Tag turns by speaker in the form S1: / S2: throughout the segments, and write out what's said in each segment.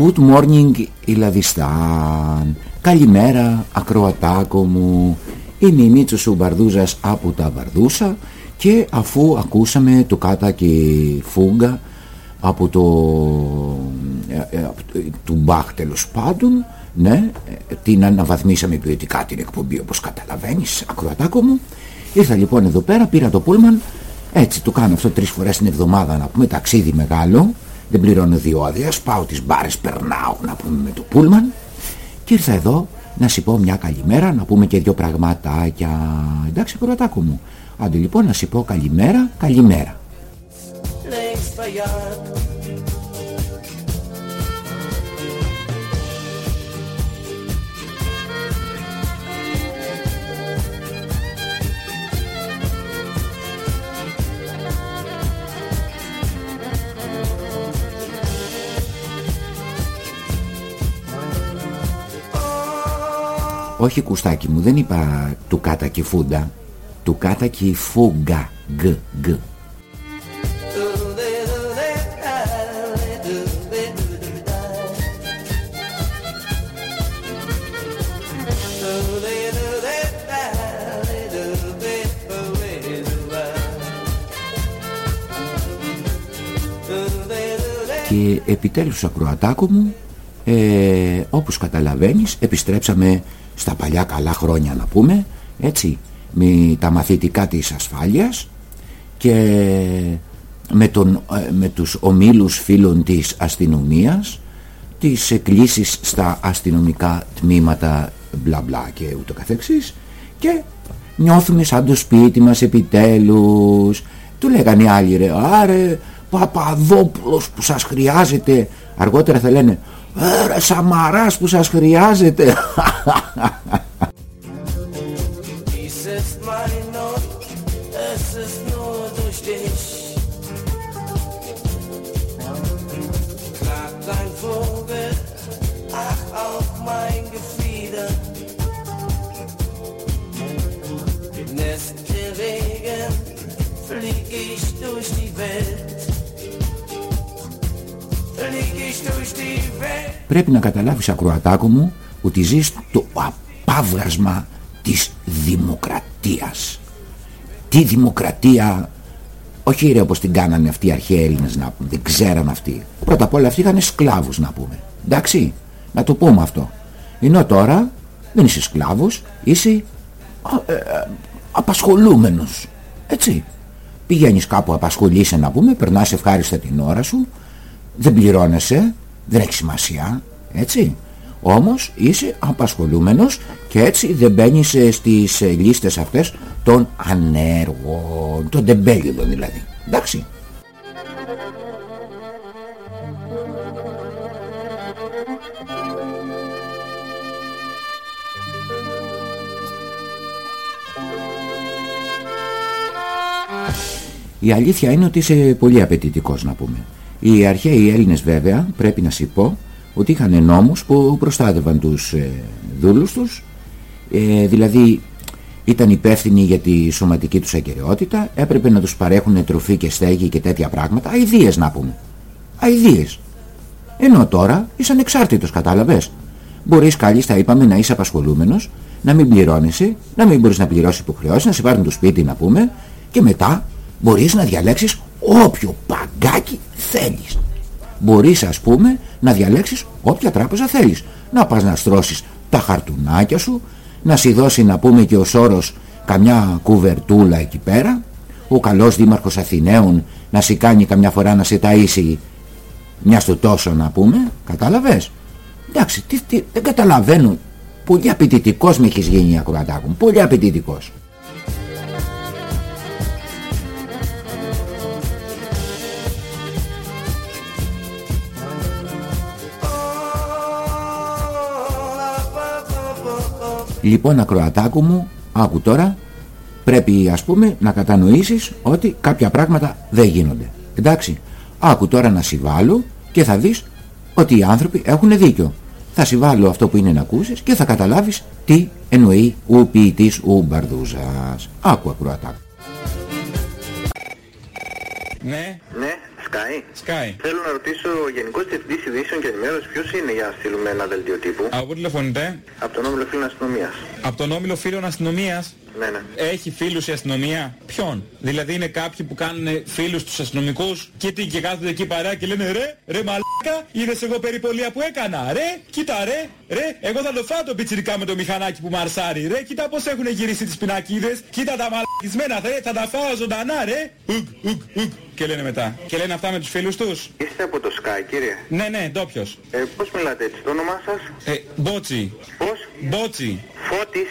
S1: Good morning Ιλαδιστάν. Καλημέρα ακροατάκο μου. Είμαι η Μίτσος σου Μπαρδούζας από τα Μπαρδούσα Και αφού ακούσαμε το κάτα και φούγκα από το ε, ε, του Μπαχ τέλος πάντων ναι, ε, την αναβαθμίσαμε ποιοτικά την εκπομπή όπως καταλαβαίνεις ακροατάκο μου. Ήρθα λοιπόν εδώ πέρα πήρα το πούλμαν. Έτσι το κάνω αυτό τρεις φορές την εβδομάδα να πούμε ταξίδι μεγάλο δεν πληρώνω διόδια, πάω τις μπάρες, περνάω να πούμε με το πούλμαν και ήρθα εδώ να σου πω μια καλημέρα, να πούμε και δύο πραγματάκια. Εντάξει, κορατάκο μου. Άντε λοιπόν να σου πω καλημέρα, καλημέρα. Όχι κουστάκι μου, δεν είπα του κάτα και φούντα. Του κάτα και φούγκα. Γ, γ. Και επιτέλους ακροατάκο μου ε, όπως καταλαβαίνεις επιστρέψαμε στα παλιά καλά χρόνια να πούμε έτσι με τα μαθητικά της ασφάλειας και με, τον, ε, με τους ομίλους φίλων της αστυνομίας τις εκκλήσεις στα αστυνομικά τμήματα μπλα μπλα και ούτω καθεξής και νιώθουμε σαν το σπίτι μας επιτέλους. Του λέγανε οι άλλοι ρε άρε Παπαδόπουλος που σας χρειάζεται αργότερα θα λένε Ρε Σαμαράς που σας χρειάζεται Πρέπει να καταλάβεις ακροατάκο μου ότι ζεις το απάβγασμα της δημοκρατίας. Τι δημοκρατία, όχι ρε όπως την κάνανε αυτοί οι αρχαίοι Έλληνες να πούμε, δεν ξέραν αυτοί. Πρώτα απ' όλα αυτοί είχαν σκλάβους να πούμε. Εντάξει, να το πούμε αυτό. Ενώ τώρα δεν είσαι σκλάβος, είσαι α, ε, απασχολούμενος. Έτσι. Πηγαίνεις κάπου απασχολείσαι να πούμε, περνάς ευχάριστα την ώρα σου, δεν πληρώνεσαι, δεν έχει σημασία, έτσι. Όμως είσαι απασχολούμενος και έτσι δεν μπαίνεις ε, στις ε, λίστες αυτές των ανέργων, των τεμπέλιδων δηλαδή. Εντάξει. Η αλήθεια είναι ότι είσαι πολύ απαιτητικός να πούμε. Οι αρχαίοι Έλληνες βέβαια πρέπει να σου πω ότι είχαν νόμους που προστάτευαν τους ε, δούλους τους. Ε, δηλαδή ήταν υπεύθυνοι για τη σωματική τους ακαιρεότητα έπρεπε να τους παρέχουν τροφή και στέγη και τέτοια πράγματα. Αηδίες να πούμε. Αηδίες. Ενώ τώρα είσαι ανεξάρτητος κατάλαβες. Μπορείς κάλλιστα είπαμε να είσαι απασχολούμενος να μην πληρώνεσαι να μην μπορείς να πληρώσεις υποχρεώσεις να σε πάρουν το σπίτι να πούμε και μετά μπορείς να διαλέξεις όποιο παγκάκι θέλεις. Μπορείς ας πούμε να διαλέξεις όποια τράπεζα θέλεις. Να πας να στρώσεις τα χαρτουνάκια σου, να σου δώσει να πούμε και ο Σόρος καμιά κουβερτούλα εκεί πέρα, ο καλός δήμαρχος Αθηναίων να σου κάνει καμιά φορά να σε ταΐσει μια στο τόσο να πούμε, κατάλαβες; Εντάξει, τι, τι, δεν καταλαβαίνω. Πολύ απαιτητικός με έχεις γίνει ακροατάκου πολύ απαιτητικός. Λοιπόν ακροατάκου μου, άκου τώρα, πρέπει ας πούμε να κατανοήσεις ότι κάποια πράγματα δεν γίνονται. Εντάξει, άκου τώρα να συμβάλλω και θα δεις ότι οι άνθρωποι έχουν δίκιο. θα συμβάλλω αυτό που είναι να ακούσεις και θα καταλάβεις τι εννοεί ο ποιητής ο Μπαρδούζας. Άκου ακροατά.
S2: Ναι.
S3: Ναι, Sky.
S2: Sky.
S3: Θέλω να ρωτήσω ο Γενικός Διευθυντής Ειδήσεων και Ενημέρωσης ποιος είναι για να στείλουμε ένα δελτίο τύπου;
S2: Από πού τηλεφωνείτε;
S3: Από τον Όμιλο Φίλων Αστυνομίας.
S2: Από τον Όμιλο Φίλων Αστυνομίας;
S3: Ναι, ναι.
S2: Έχει φίλους η αστυνομία; Ποιον; Δηλαδή είναι κάποιοι που κάνουν φίλους τους αστυνομικούς και τι και κάθονται εκεί παρά και λένε ρε, ρε μαλάκα, είδες εγώ περιπολία που έκανα. Ρε, κοίτα ρε, ρε, εγώ θα το φάω το πιτσιρικά με το μηχανάκι που μαρσάρει. Ρε, κοίτα πως έχουν γυρίσει τις πινακίδες. Κοίτα τα μαλακισμένα, ρε, θα τα φάω ζωντανά ρε. Ουκ, ουκ, ουκ. Και λένε μετά. Και λένε αυτά με τους φίλους τους.
S3: Είστε από το Sky, κύριε.
S2: Ναι, ναι, ντόπιος.
S3: Ε, πώς μιλάτε έτσι, το όνομά σας;
S2: Ε, μπότσι.
S3: Πώς;
S2: Μπότσι.
S3: Φώτης.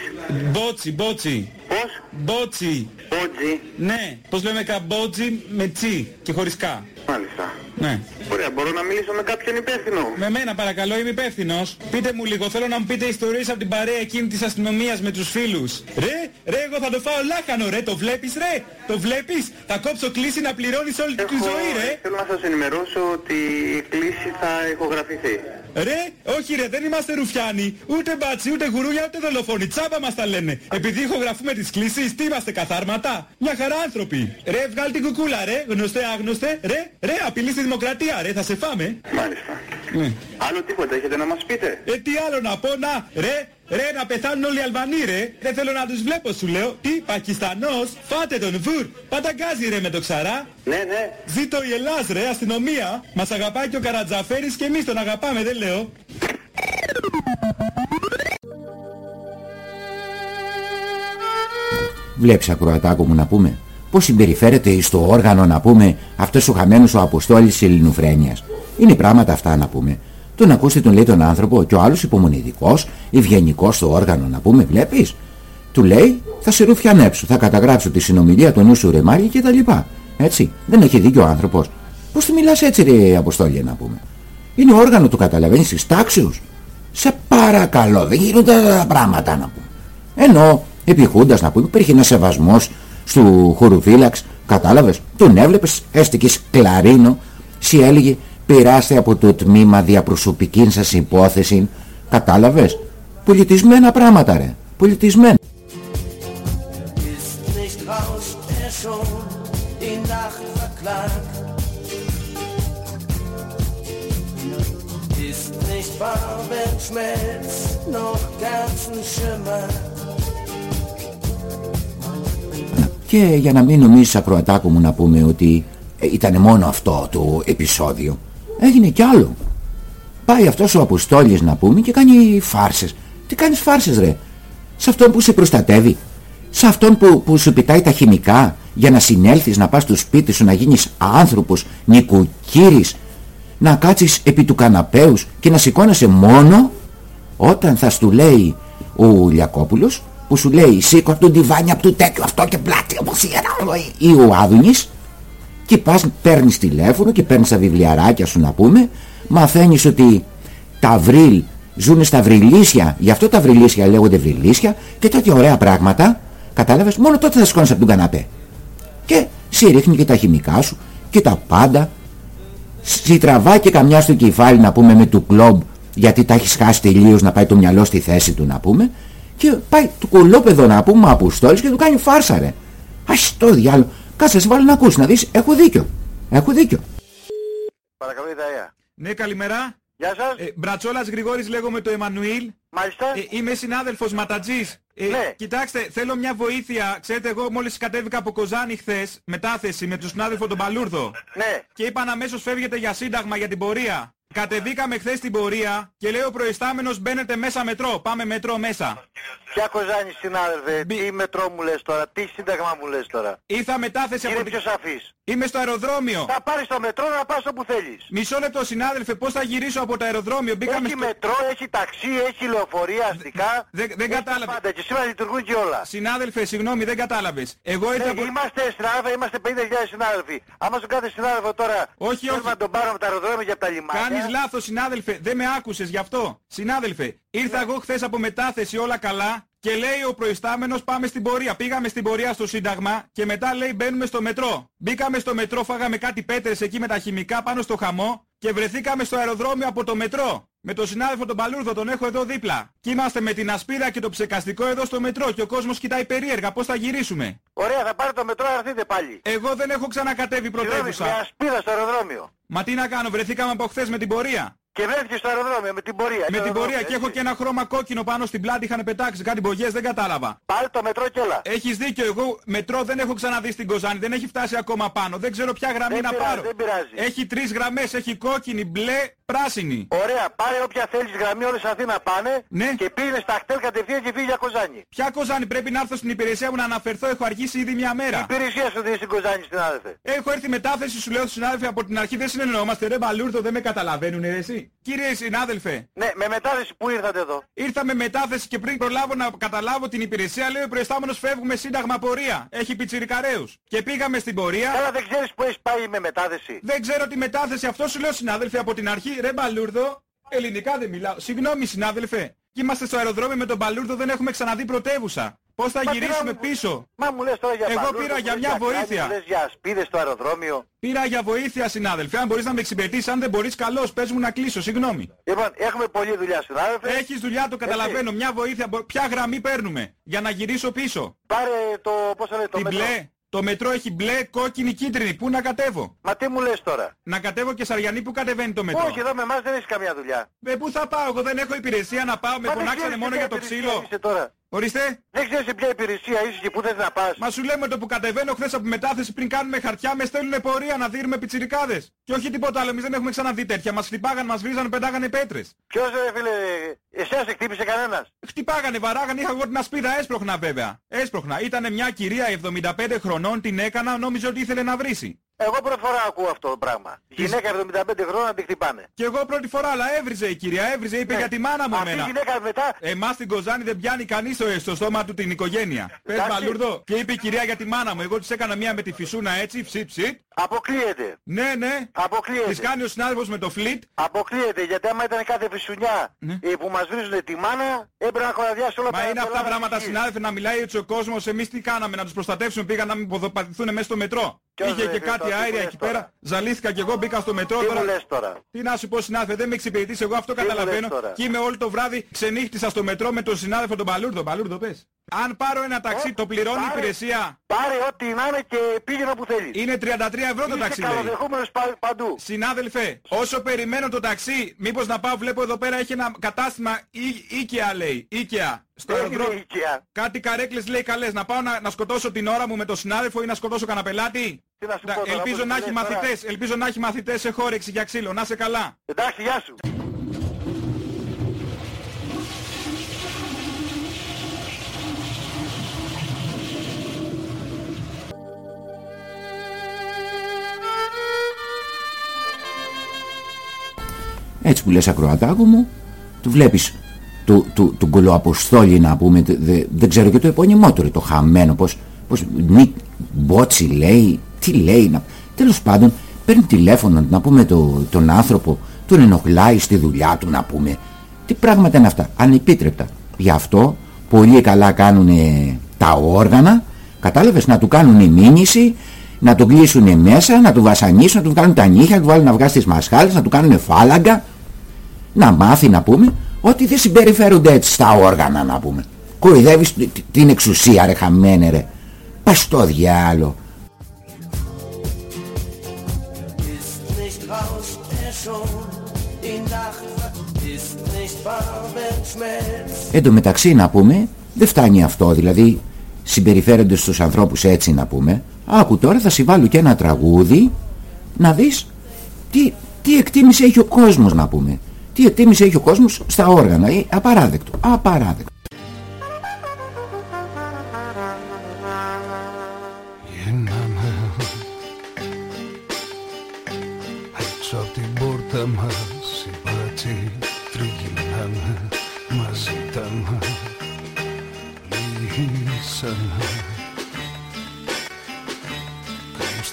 S2: Μπότσι, μπότσι.
S3: Πώς;
S2: Μπότσι.
S3: Μπότζι.
S2: Ναι, πώς λέμε καμπότζι με τσι και χωρίς κα.
S3: Μάλιστα.
S2: Ναι.
S3: Ωραία, μπορώ να μιλήσω με κάποιον υπεύθυνο;
S2: Με μένα παρακαλώ, είμαι υπεύθυνος. Πείτε μου λίγο, θέλω να μου πείτε ιστορίες από την παρέα εκείνη της αστυνομίας με τους φίλους. Ρε, ρε, εγώ θα το φάω λάχανο, ρε, το βλέπεις, ρε, το βλέπεις; Θα κόψω κλίση να πληρώνεις όλη τη ζωή, ρε.
S3: Θέλω να σας ενημερώσω ότι η κλήση θα ηχογραφηθεί.
S2: Ρε, όχι ρε, δεν είμαστε ρουφιάνοι. Ούτε μπάτσι, ούτε γουρούνια, ούτε δολοφόνοι. Τσάμπα μας τα λένε. Επειδή ηχογραφούμε τις κλήσεις, τι είμαστε καθάρματα. Μια χαρά άνθρωποι. Ρε, βγάλ την κουκούλα, ρε, γνωστέ, άγνωστε. Ρε, ρε, απειλή στη δημοκρατία, ρε, θα σε φάμε.
S3: Μάλιστα.
S2: Ναι.
S3: Άλλο τίποτα έχετε να μας πείτε;
S2: Ε, τι άλλο να πω, να, ρε, ρε, να πεθάνουν όλοι οι Αλβανοί, ρε. Δεν θέλω να τους βλέπω, σου λέω. Τι, Πακιστανός, φάτε τον βουρ. Παταγκάζει, ρε, με το ξαρά.
S3: Ναι, ναι.
S2: Ζήτω η Ελλάς, ρε, αστυνομία. Μας αγαπάει και ο Καρατζαφέρης και εμείς τον αγαπάμε, δεν λέω.
S1: Βλέπεις ακροατάκο μου να πούμε Πώς συμπεριφέρεται στο όργανο να πούμε Αυτός ο χαμένος ο Αποστόλης της Ελληνοφρένειας Είναι πράγματα αυτά να πούμε Τον ακούστε τον λέει τον άνθρωπο Και ο άλλος υπομονητικός, ευγενικός στο όργανο να πούμε Βλέπεις; Του λέει θα σε ρουφιανέψω Θα καταγράψω τη συνομιλία του νου σου ρε Μάρια και τα λοιπά. Έτσι δεν έχει δίκιο ο άνθρωπος. Πώς του μιλάς έτσι ρε Αποστόλη να πούμε; Είναι όργανο του καταλαβαίνεις της τάξεως Σε παρακαλώ δεν γίνονται τα πράγματα να πούμε. Ενώ επιχούντας να πούμε υπήρχε ένας σεβασμός του χωροφύλαξ, κατάλαβες, τον έβλεπες, έστηκες κλαρίνο, σι έλεγε πειράστε από το τμήμα διαπροσωπική σας υπόθεση, κατάλαβες, πολιτισμένα πράγματα ρε, πολιτισμένα.
S4: Ist nicht rauscht er schon die Nacht verklagt? Ist nicht Farbenschmelz noch Kerzenschimmer?
S1: Και για να μην νομίζεις ακροατάκο μου να πούμε ότι ε, ήταν μόνο αυτό το επεισόδιο, έγινε κι άλλο. Πάει αυτός ο Αποστόλης να πούμε και κάνει φάρσες. Τι κάνεις φάρσες ρε, σε αυτόν που σε προστατεύει, σε αυτόν που, που σου πιτάει τα χημικά για να συνέλθεις να πας στο σπίτι σου να γίνεις άνθρωπος, νοικοκύρης, να κάτσεις επί του καναπέους και να σηκώνεσαι μόνο όταν θα σου λέει ο Λιακόπουλος που σου λέει σήκω από τον τιβάνι από το τέτοιο αυτό και πλάτη όπως ή ο Άδωνης και πας παίρνεις τηλέφωνο και παίρνεις τα βιβλιαράκια σου να πούμε μαθαίνεις ότι τα βρύλ ζουν στα βρυλίσια γι' αυτό τα βρυλίσια λέγονται βρυλίσια και τέτοια ωραία πράγματα κατάλαβες μόνο τότε θα σηκώνεις από τον καναπέ και σε ρίχνει και τα χημικά σου και τα πάντα Σι τραβάει και καμιά στο κεφάλι να πούμε με του κλόμπ γιατί τα έχεις χάσει τελείως να πάει το μυαλό στη θέση του να πούμε και πάει του κολόπεδο να πούμε αποστόλης και του κάνει φάρσα ρε. Ας το διάλο. Κάτσε σε βάλω να ακούσεις να δεις. Έχω δίκιο. Έχω δίκιο.
S3: Παρακαλώ, Ιδαία.
S2: Ναι, καλημέρα.
S3: Γεια σας.
S2: Ε, Μπρατσόλας Γρηγόρης λέγομαι το Εμμανουήλ.
S3: Μάλιστα.
S2: Ε, είμαι συνάδελφος Ματατζής. Ε,
S3: Ναι.
S2: Κοιτάξτε, θέλω μια βοήθεια. Ξέρετε, εγώ μόλις κατέβηκα από Κοζάνη χθες, μετάθεση με τον συνάδελφο τον Παλούρδο.
S3: Ναι.
S2: Και είπαν αμέσως φεύγετε για σύνταγμα για την πορεία. Κατεβήκαμε χθες την πορεία και λέει ο προϊστάμενος μπαίνετε μέσα μετρό. Πάμε μετρό μέσα.
S3: Ποια κοζάνη συνάδελφε,
S2: Μπι-
S3: τι μετρό μου λες τώρα, τι σύνταγμα μου λες τώρα;
S2: Ήρθα μετάθεση
S3: Είναι
S2: από την...
S3: πιο σαφής.
S2: Είμαι στο αεροδρόμιο.
S3: Θα πάρεις το μετρό να πας όπου θέλεις.
S2: Μισό λεπτό συνάδελφε, πώς θα γυρίσω από το αεροδρόμιο; Μπήκαμε
S3: Έχει
S2: στο...
S3: μετρό, έχει ταξί, έχει λεωφορεία αστικά.
S2: δεν- δεν
S3: Έχει
S2: κατάλαβα.
S3: Πάντα και σήμερα λειτουργούν και όλα.
S2: Συνάδελφε, συγγνώμη, δεν κατάλαβες. Εγώ ήρθα
S3: Ναι,
S2: από...
S3: Είμαστε στην Ελλάδα, είμαστε 50.000 συνάδελφοι. Άμα στον κάθε συνάδελφο τώρα
S2: Όχι,
S3: θέλουμε
S2: όχι.
S3: να τον πάρουμε από τα αεροδρόμια για τα λιμάνια.
S2: Κάνεις λάθος συνάδελφε, δεν με άκουσες γι' αυτό. Συνάδελφε, ήρθα εγώ χθες από μετάθεση όλα καλά και λέει ο προϊστάμενος πάμε στην πορεία. Πήγαμε στην πορεία στο Σύνταγμα και μετά λέει μπαίνουμε στο μετρό. Μπήκαμε στο μετρό, φάγαμε κάτι πέτρες εκεί με τα χημικά πάνω στο χαμό και βρεθήκαμε στο αεροδρόμιο από το μετρό. Με τον συνάδελφο τον Παλούρδο τον έχω εδώ δίπλα. Και είμαστε με την ασπίδα και το ψεκαστικό εδώ στο μετρό και ο κόσμος κοιτάει περίεργα πώς θα γυρίσουμε.
S5: Ωραία, θα πάρετε το μετρό να έρθετε πάλι.
S2: Εγώ δεν έχω ξανακατέβει
S5: Συγγνώμη,
S2: πρωτεύουσα.
S5: με ασπίδα στο αεροδρόμιο.
S2: Μα τι να κάνω, βρεθήκαμε από χθες με την πορεία.
S5: Και βρέθηκε στο αεροδρόμιο με την πορεία.
S2: Με
S5: Στο
S2: την πορεία
S5: αεροδρόμιο,
S2: και έχω
S5: έτσι.
S2: και ένα χρώμα κόκκινο πάνω στην πλάτη είχαν πετάξει κάτι μπογιές, δεν κατάλαβα.
S5: Πάλι το μετρό και όλα.
S2: Έχεις δίκιο, εγώ μετρό δεν έχω ξαναδεί στην Κοζάνη, δεν έχει φτάσει ακόμα πάνω. Δεν ξέρω ποια γραμμή
S5: Δεν
S2: να
S5: πειράζει,
S2: πάρω.
S5: δεν πειράζει.
S2: Έχει τρεις γραμμές, έχει κόκκινη, μπλε, πράσινη.
S5: Ωραία, πάρε όποια θέλεις γραμμή όλες Αθήνα πάνε
S2: Ναι.
S5: και πήγαινε στα χτέλ κατευθείαν και φύγει για Κοζάνη.
S2: Ποια Κοζάνη πρέπει να έρθω στην υπηρεσία μου να αναφερθώ, έχω αργήσει ήδη μια
S5: Η
S2: μέρα.
S5: υπηρεσία σου δίνει στην Κοζάνη στην άδελφε.
S2: Έχω έρθει μετάθεση, σου λέω στους συνάδελφοι από την αρχή δεν συνεννοούμαστε. Ρε μπαλούρδο, δεν με καταλαβαίνουν, ρε εσύ. Κύριε συνάδελφε,
S5: Ναι, με μετάθεση που ήρθατε εδώ;
S2: ήρθα με μετάθεση και πριν προλάβω να καταλάβω την υπηρεσία, λέει ο προϊστάμενος φεύγουμε σύνταγμα πορεία. Έχει πιτσιρικαρέους. Και πήγαμε στην πορεία.
S5: Καλά δεν ξέρεις που έχεις πάει με μετάθεση;
S2: Δεν ξέρω τη μετάθεση, αυτό σου λέω συνάδελφε από την αρχή. Ρε μπαλούρδο, ελληνικά δεν μιλάω. Συγγνώμη συνάδελφε. Και είμαστε στο αεροδρόμιο με τον μπαλούρδο, δεν έχουμε ξαναδεί πρωτεύουσα. Πώς θα
S5: Μα τι
S2: γυρίσουμε
S5: να-
S2: πίσω;
S5: Μα μου λες τώρα για
S2: Εγώ
S5: μπαλούρδο,
S2: πήρα
S5: μου
S2: για
S5: λες
S2: μια
S5: κράνη,
S2: βοήθεια.
S5: Μου λες για ασπίδες στο αεροδρόμιο.
S2: Πήρα για βοήθεια συνάδελφε. Αν μπορείς να με εξυπηρετήσεις, αν δεν μπορείς καλώς, πες μου να κλείσω, συγγνώμη.
S5: Λοιπόν, έχουμε πολλή δουλειά συνάδελφε.
S2: Έχεις δουλειά, το καταλαβαίνω. Μια βοήθεια, μπο- ποια γραμμή παίρνουμε για να γυρίσω πίσω;
S5: Πάρε το, πώς θα λέει, το
S2: Την
S5: μετρό.
S2: μπλε; Το μετρό έχει μπλε, κόκκινη, κίτρινη. Πού να κατέβω;
S5: Μα τι μου λες τώρα;
S2: Να κατέβω και Σαριανή που κατεβαίνει το μετρό;
S5: Όχι, εδώ με εμάς δεν έχεις καμία δουλειά.
S2: Ε, πού θα πάω, εγώ δεν έχω υπηρεσία να πάω, με
S5: Μα δεν
S2: φωνάξανε
S5: ξέρεις
S2: μόνο
S5: σε
S2: για
S5: ποια
S2: το
S5: υπηρεσία
S2: ξύλο.
S5: Είσαι τώρα.
S2: Ορίστε.
S5: Δεν ξέρεις σε ποια υπηρεσία είσαι και πού θες να πας.
S2: Μα σου λέμε το που κατεβαίνω χθες από μετάθεση πριν κάνουμε χαρτιά με στέλνουνε πορεία να δίνουμε πιτσιρικάδες. Και όχι τίποτα άλλο, εμείς δεν έχουμε ξαναδεί τέτοια. Μας χτυπάγαν, μας βρίζανε, πετάγανε πέτρες.
S5: Ποιος ρε φίλε, εσένα σε χτύπησε κανένας;
S2: Χτυπάγανε, βαράγανε, είχα εγώ την ασπίδα έσπροχνα βέβαια. Έσπροχνα. Ήτανε μια κυρία 75 χρονών, την έκανα, νόμιζε ότι ήθελε να βρίσει.
S5: Εγώ πρώτη φορά ακούω αυτό το πράγμα. Γυναίκα 75 χρόνια να τη χτυπάνε.
S2: Και εγώ πρώτη φορά, αλλά έβριζε η κυρία, έβριζε, είπε
S5: Ναι.
S2: για τη μάνα μου
S5: Αυτή η
S2: εμένα.
S5: γυναίκα μετά
S2: Εμάς στην Κοζάνη δεν πιάνει κανείς στο, στο στόμα του την οικογένεια. Πες
S5: Εντάξει.
S2: Μπαλούρδο. Και είπε η κυρία για τη μάνα μου. Εγώ της έκανα μία με τη φυσούνα έτσι, ψιτ ψιτ.
S5: αποκλείεται.
S2: Ναι, ναι. Της
S5: Αποκλείεται.
S2: κάνει ο συνάδελφος με το φλιτ.
S5: Αποκλείεται γιατί άμα ήταν κάθε φυσουνιά
S2: Ναι.
S5: ε, που μας βρίζουν τη μάνα έπρεπε να χωραδιάσει όλα
S2: Μα
S5: τα
S2: είναι αυτά
S5: όλα τα
S2: πράγματα
S5: γη.
S2: συνάδελφε να μιλάει έτσι ο κόσμος. Εμείς τι κάναμε, να τους προστατεύσουμε. Πήγαν να μην ποδοπατηθούν μέσα στο μετρό.
S5: Ποιος
S2: Είχε
S5: ρε,
S2: και
S5: φίλε,
S2: κάτι
S5: τώρα, τι
S2: αέρια
S5: μου
S2: εκεί
S5: λες
S2: πέρα. Ζαλίστηκα και εγώ μπήκα στο μετρό
S5: Τι μου
S2: τώρα.
S5: λες τώρα;
S2: Τι να σου πω συνάδελφε, δεν με εξυπηρετείς εγώ αυτό
S5: Τι μου λες
S2: καταλαβαίνω.
S5: τώρα;
S2: Και είμαι όλο το βράδυ ξενύχτησα στο μετρό με τον συνάδελφο τον Παλούρδο. Παλούρδο πες. Αν πάρω ένα ταξί,
S5: Ε,
S2: το πληρώνει η
S5: πάρε.
S2: υπηρεσία.
S5: Πάρε ό,τι να είναι και πήγαινε όπου θέλεις.
S2: Είναι 33 ευρώ το
S5: Είσαι
S2: ταξί λέει.
S5: καλοδεχόμενος πα- παντού.
S2: Συνάδελφε, όσο περιμένω το ταξί, μήπως να πάω, βλέπω εδώ πέρα έχει ένα κατάστημα Ί- Ikea λέει, Ikea, στο
S5: Δεν είναι
S2: αεροδρόμιο.
S5: οικία.
S2: Κάτι καρέκλες λέει καλές, να πάω να, να σκοτώσω την ώρα μου με τον συνάδελφο ή να σκοτώσω κανένα πελάτη;
S5: Τι να σου
S2: Να-
S5: πω τώρα,
S2: ελπίζω
S5: πώς
S2: να
S5: μου
S2: έχει
S5: λες τώρα.
S2: μαθητές, ελπίζω να έχει μαθητές σε χόρεξη για ξύλο, να σε καλά.
S5: Εντάξει, γεια σου.
S1: Έτσι που λες ακροατάκο μου, του βλέπεις του, του, του κολοαποστόλη να πούμε, τε- δε- δεν ξέρω και το επώνυμό του, ρε, το χαμένο, πως, πως νι, μπότσι λέει, τι λέει, να, τέλος πάντων παίρνει τηλέφωνο να πούμε το, τον άνθρωπο, τον ενοχλάει στη δουλειά του να πούμε, τι πράγματα είναι αυτά, ανεπίτρεπτα. Γι' αυτό πολύ καλά κάνουν τα όργανα, κατάλαβες, να του κάνουν μήνυση, να τον κλείσουν μέσα, να του βασανίσουν, να του βγάλουν τα νύχια, να του βάλουν να βγάζει τις μασχάλες, να του κάνουν φάλαγγα, να μάθει να πούμε ότι δεν συμπεριφέρονται έτσι στα όργανα να πούμε. Κοροϊδεύεις τη- τη- την εξουσία ρε χαμένε ρε. Πας στο διάλο. Εν τω μεταξύ να πούμε δεν φτάνει αυτό δηλαδή συμπεριφέρονται στους ανθρώπους έτσι να πούμε. Άκου τώρα θα συμβάλλω και ένα τραγούδι να δεις τι, τι εκτίμηση έχει ο κόσμος να πούμε. Τι εκτίμηση έχει ο κόσμος στα όργανα. Ε, απαράδεκτο. Απαράδεκτο.
S6: Γίναμε έξω από την πόρτα μας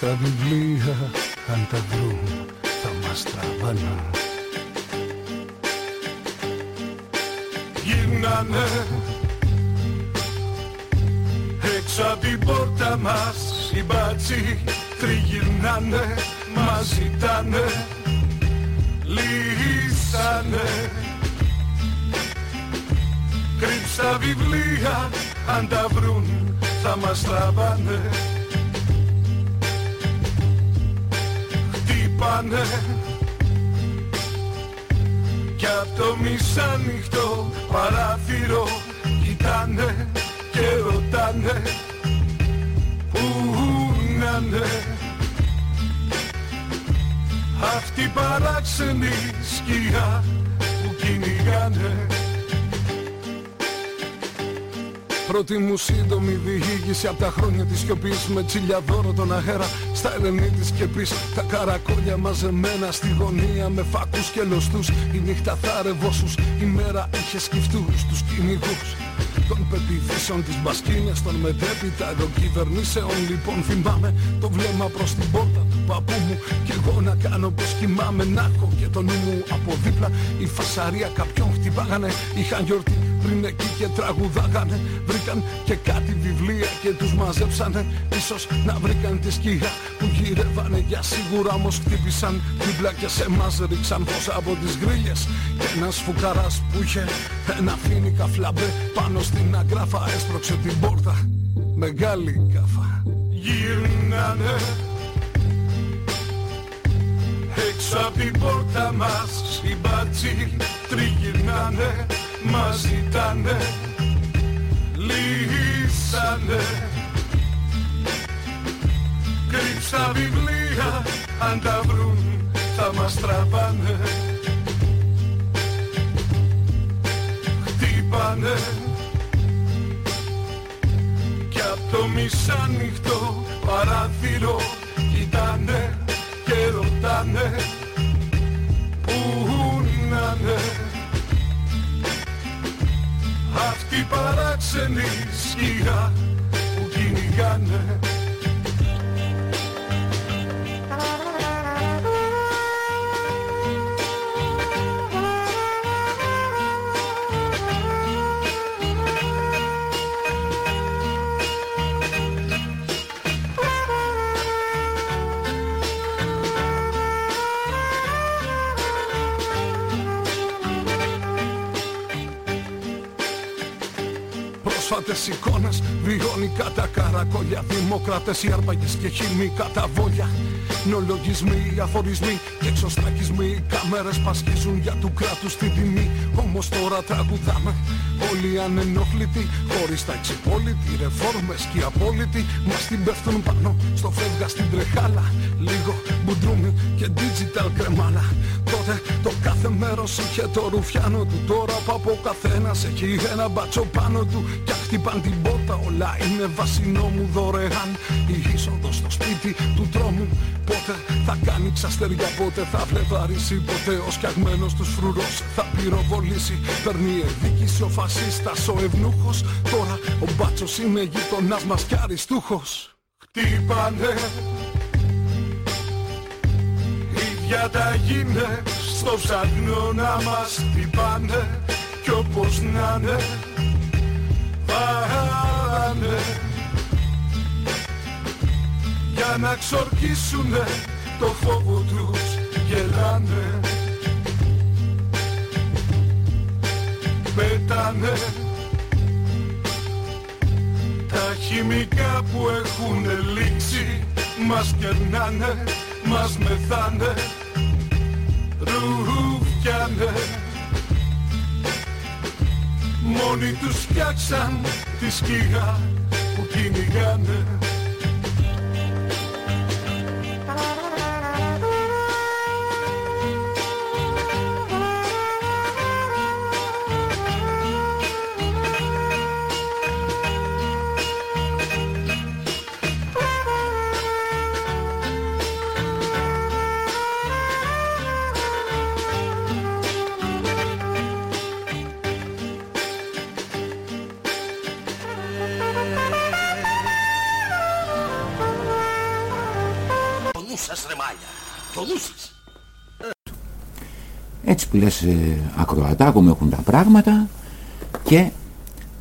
S6: Κάπου στα βιβλία αν τα βρουν θα μας τραβάνε. Γίνανε έξω από την πόρτα μας οι μπάτσοι τριγυρνάνε, μας ζητάνε Λύσανε. Λύσανε Κρύψα βιβλία αν τα βρουν θα μας τραβάνε Χτύπανε κι απ' το μισάνυχτο παράθυρο κοιτάνε και ρωτάνε Πού να Αυτή παράξενη σκιά που κυνηγάνε Πρώτη μου σύντομη διήγηση από τα χρόνια της σιωπής Με τσιλιαδόρο τον αέρα στα ελενή της σκεπής Τα καρακόλια μαζεμένα στη γωνία με φακούς και λωστούς. Η νύχτα θα ρευόσους, η μέρα είχε σκυφτούς τους κυνηγούς. Των πεπιθήσεων της μπασκίνες των μετέπειτα των κυβερνήσεων λοιπόν θυμάμαι το βλέμμα προς την πόρτα του παππού μου. Και εγώ να κάνω πως κοιμάμαι να έχω και το νου μου από δίπλα. Η φασαρία κάποιον χτυπάγανε είχαν γιορτή πριν εκεί και τραγουδάγανε Βρήκαν και κάτι βιβλία και τους μαζέψανε. Ίσως να βρήκαν τη σκιά που γυρεύανε. Για σίγουρα όμως χτύπησαν δίπλα και σε μας ρίξαν φως από τις γρίλες Και ένας φουκαράς που είχε ένα φίνικα φλαμπέ Πάνω στην αγκράφα έσπρωξε την πόρτα Μεγάλη καφά. Γυρνάνε Έξω απ' την πόρτα μας οι μπάτσοι τριγυρνάνε μας ζητάνε λύσανε. Κρύψα βιβλία αν τα βρουν θα μας τραβάνε. Χτύπανε. Κι απ' το μισάνυχτο παράθυρο κοιτάνε και ρωτάνε Πού να αυτή παράξενη σκιά που κυνηγάνε πρόσφατες εικόνες Βιώνει κατά καρακόλια Δημοκράτες, οι άρπαγες και χυμοί κατά βόλια Νολογισμοί, αφορισμοί και εξωστρακισμοί. Οι κάμερες πασχίζουν για του κράτους την τιμή. Όμως τώρα τραγουδάμε Όλοι ανενόχλητοι, χωρίς τα εξυπόλοιτοι Ρεφόρμες και οι απόλυτοι μας την πέφτουν πάνω Στο φεύγα στην τρεχάλα. Λίγο μπουντρούμι και digital κρεμάλα. Τότε το κάθε μέρος είχε το ρουφιάνο του. Τώρα που από καθένας έχει ένα μπάτσο πάνω του. Κι χτυπάν την πόρτα όλα είναι βασινό μου δωρεάν. Η είσοδος στο σπίτι του τρόμου Πότε θα κάνει ξαστεριά πότε θα βλεβαρίσει Πότε ο σκιαγμένος τους φρουρός θα πυροβολήσει. Παίρνει εδίκηση ο φασίστας ο ευνούχος. Τώρα ο μπάτσος είναι γείτονάς μας κι αριστούχος. Χτύπανε Οι διαταγίνες στο ψαχνό να μας χτυπάνε. Κι όπως να είναι πάνε για να ξορκίσουνε το φόβο τους γελάνε. Πέτανε τα χημικά που έχουν λήξει μας κερνάνε, μας μεθάνε. Ρουφιάνε Μόνοι τους φτιάξαν τη σκιά που κυνηγάνε
S1: λες ε, ακροατά, μου έχουν τα πράγματα και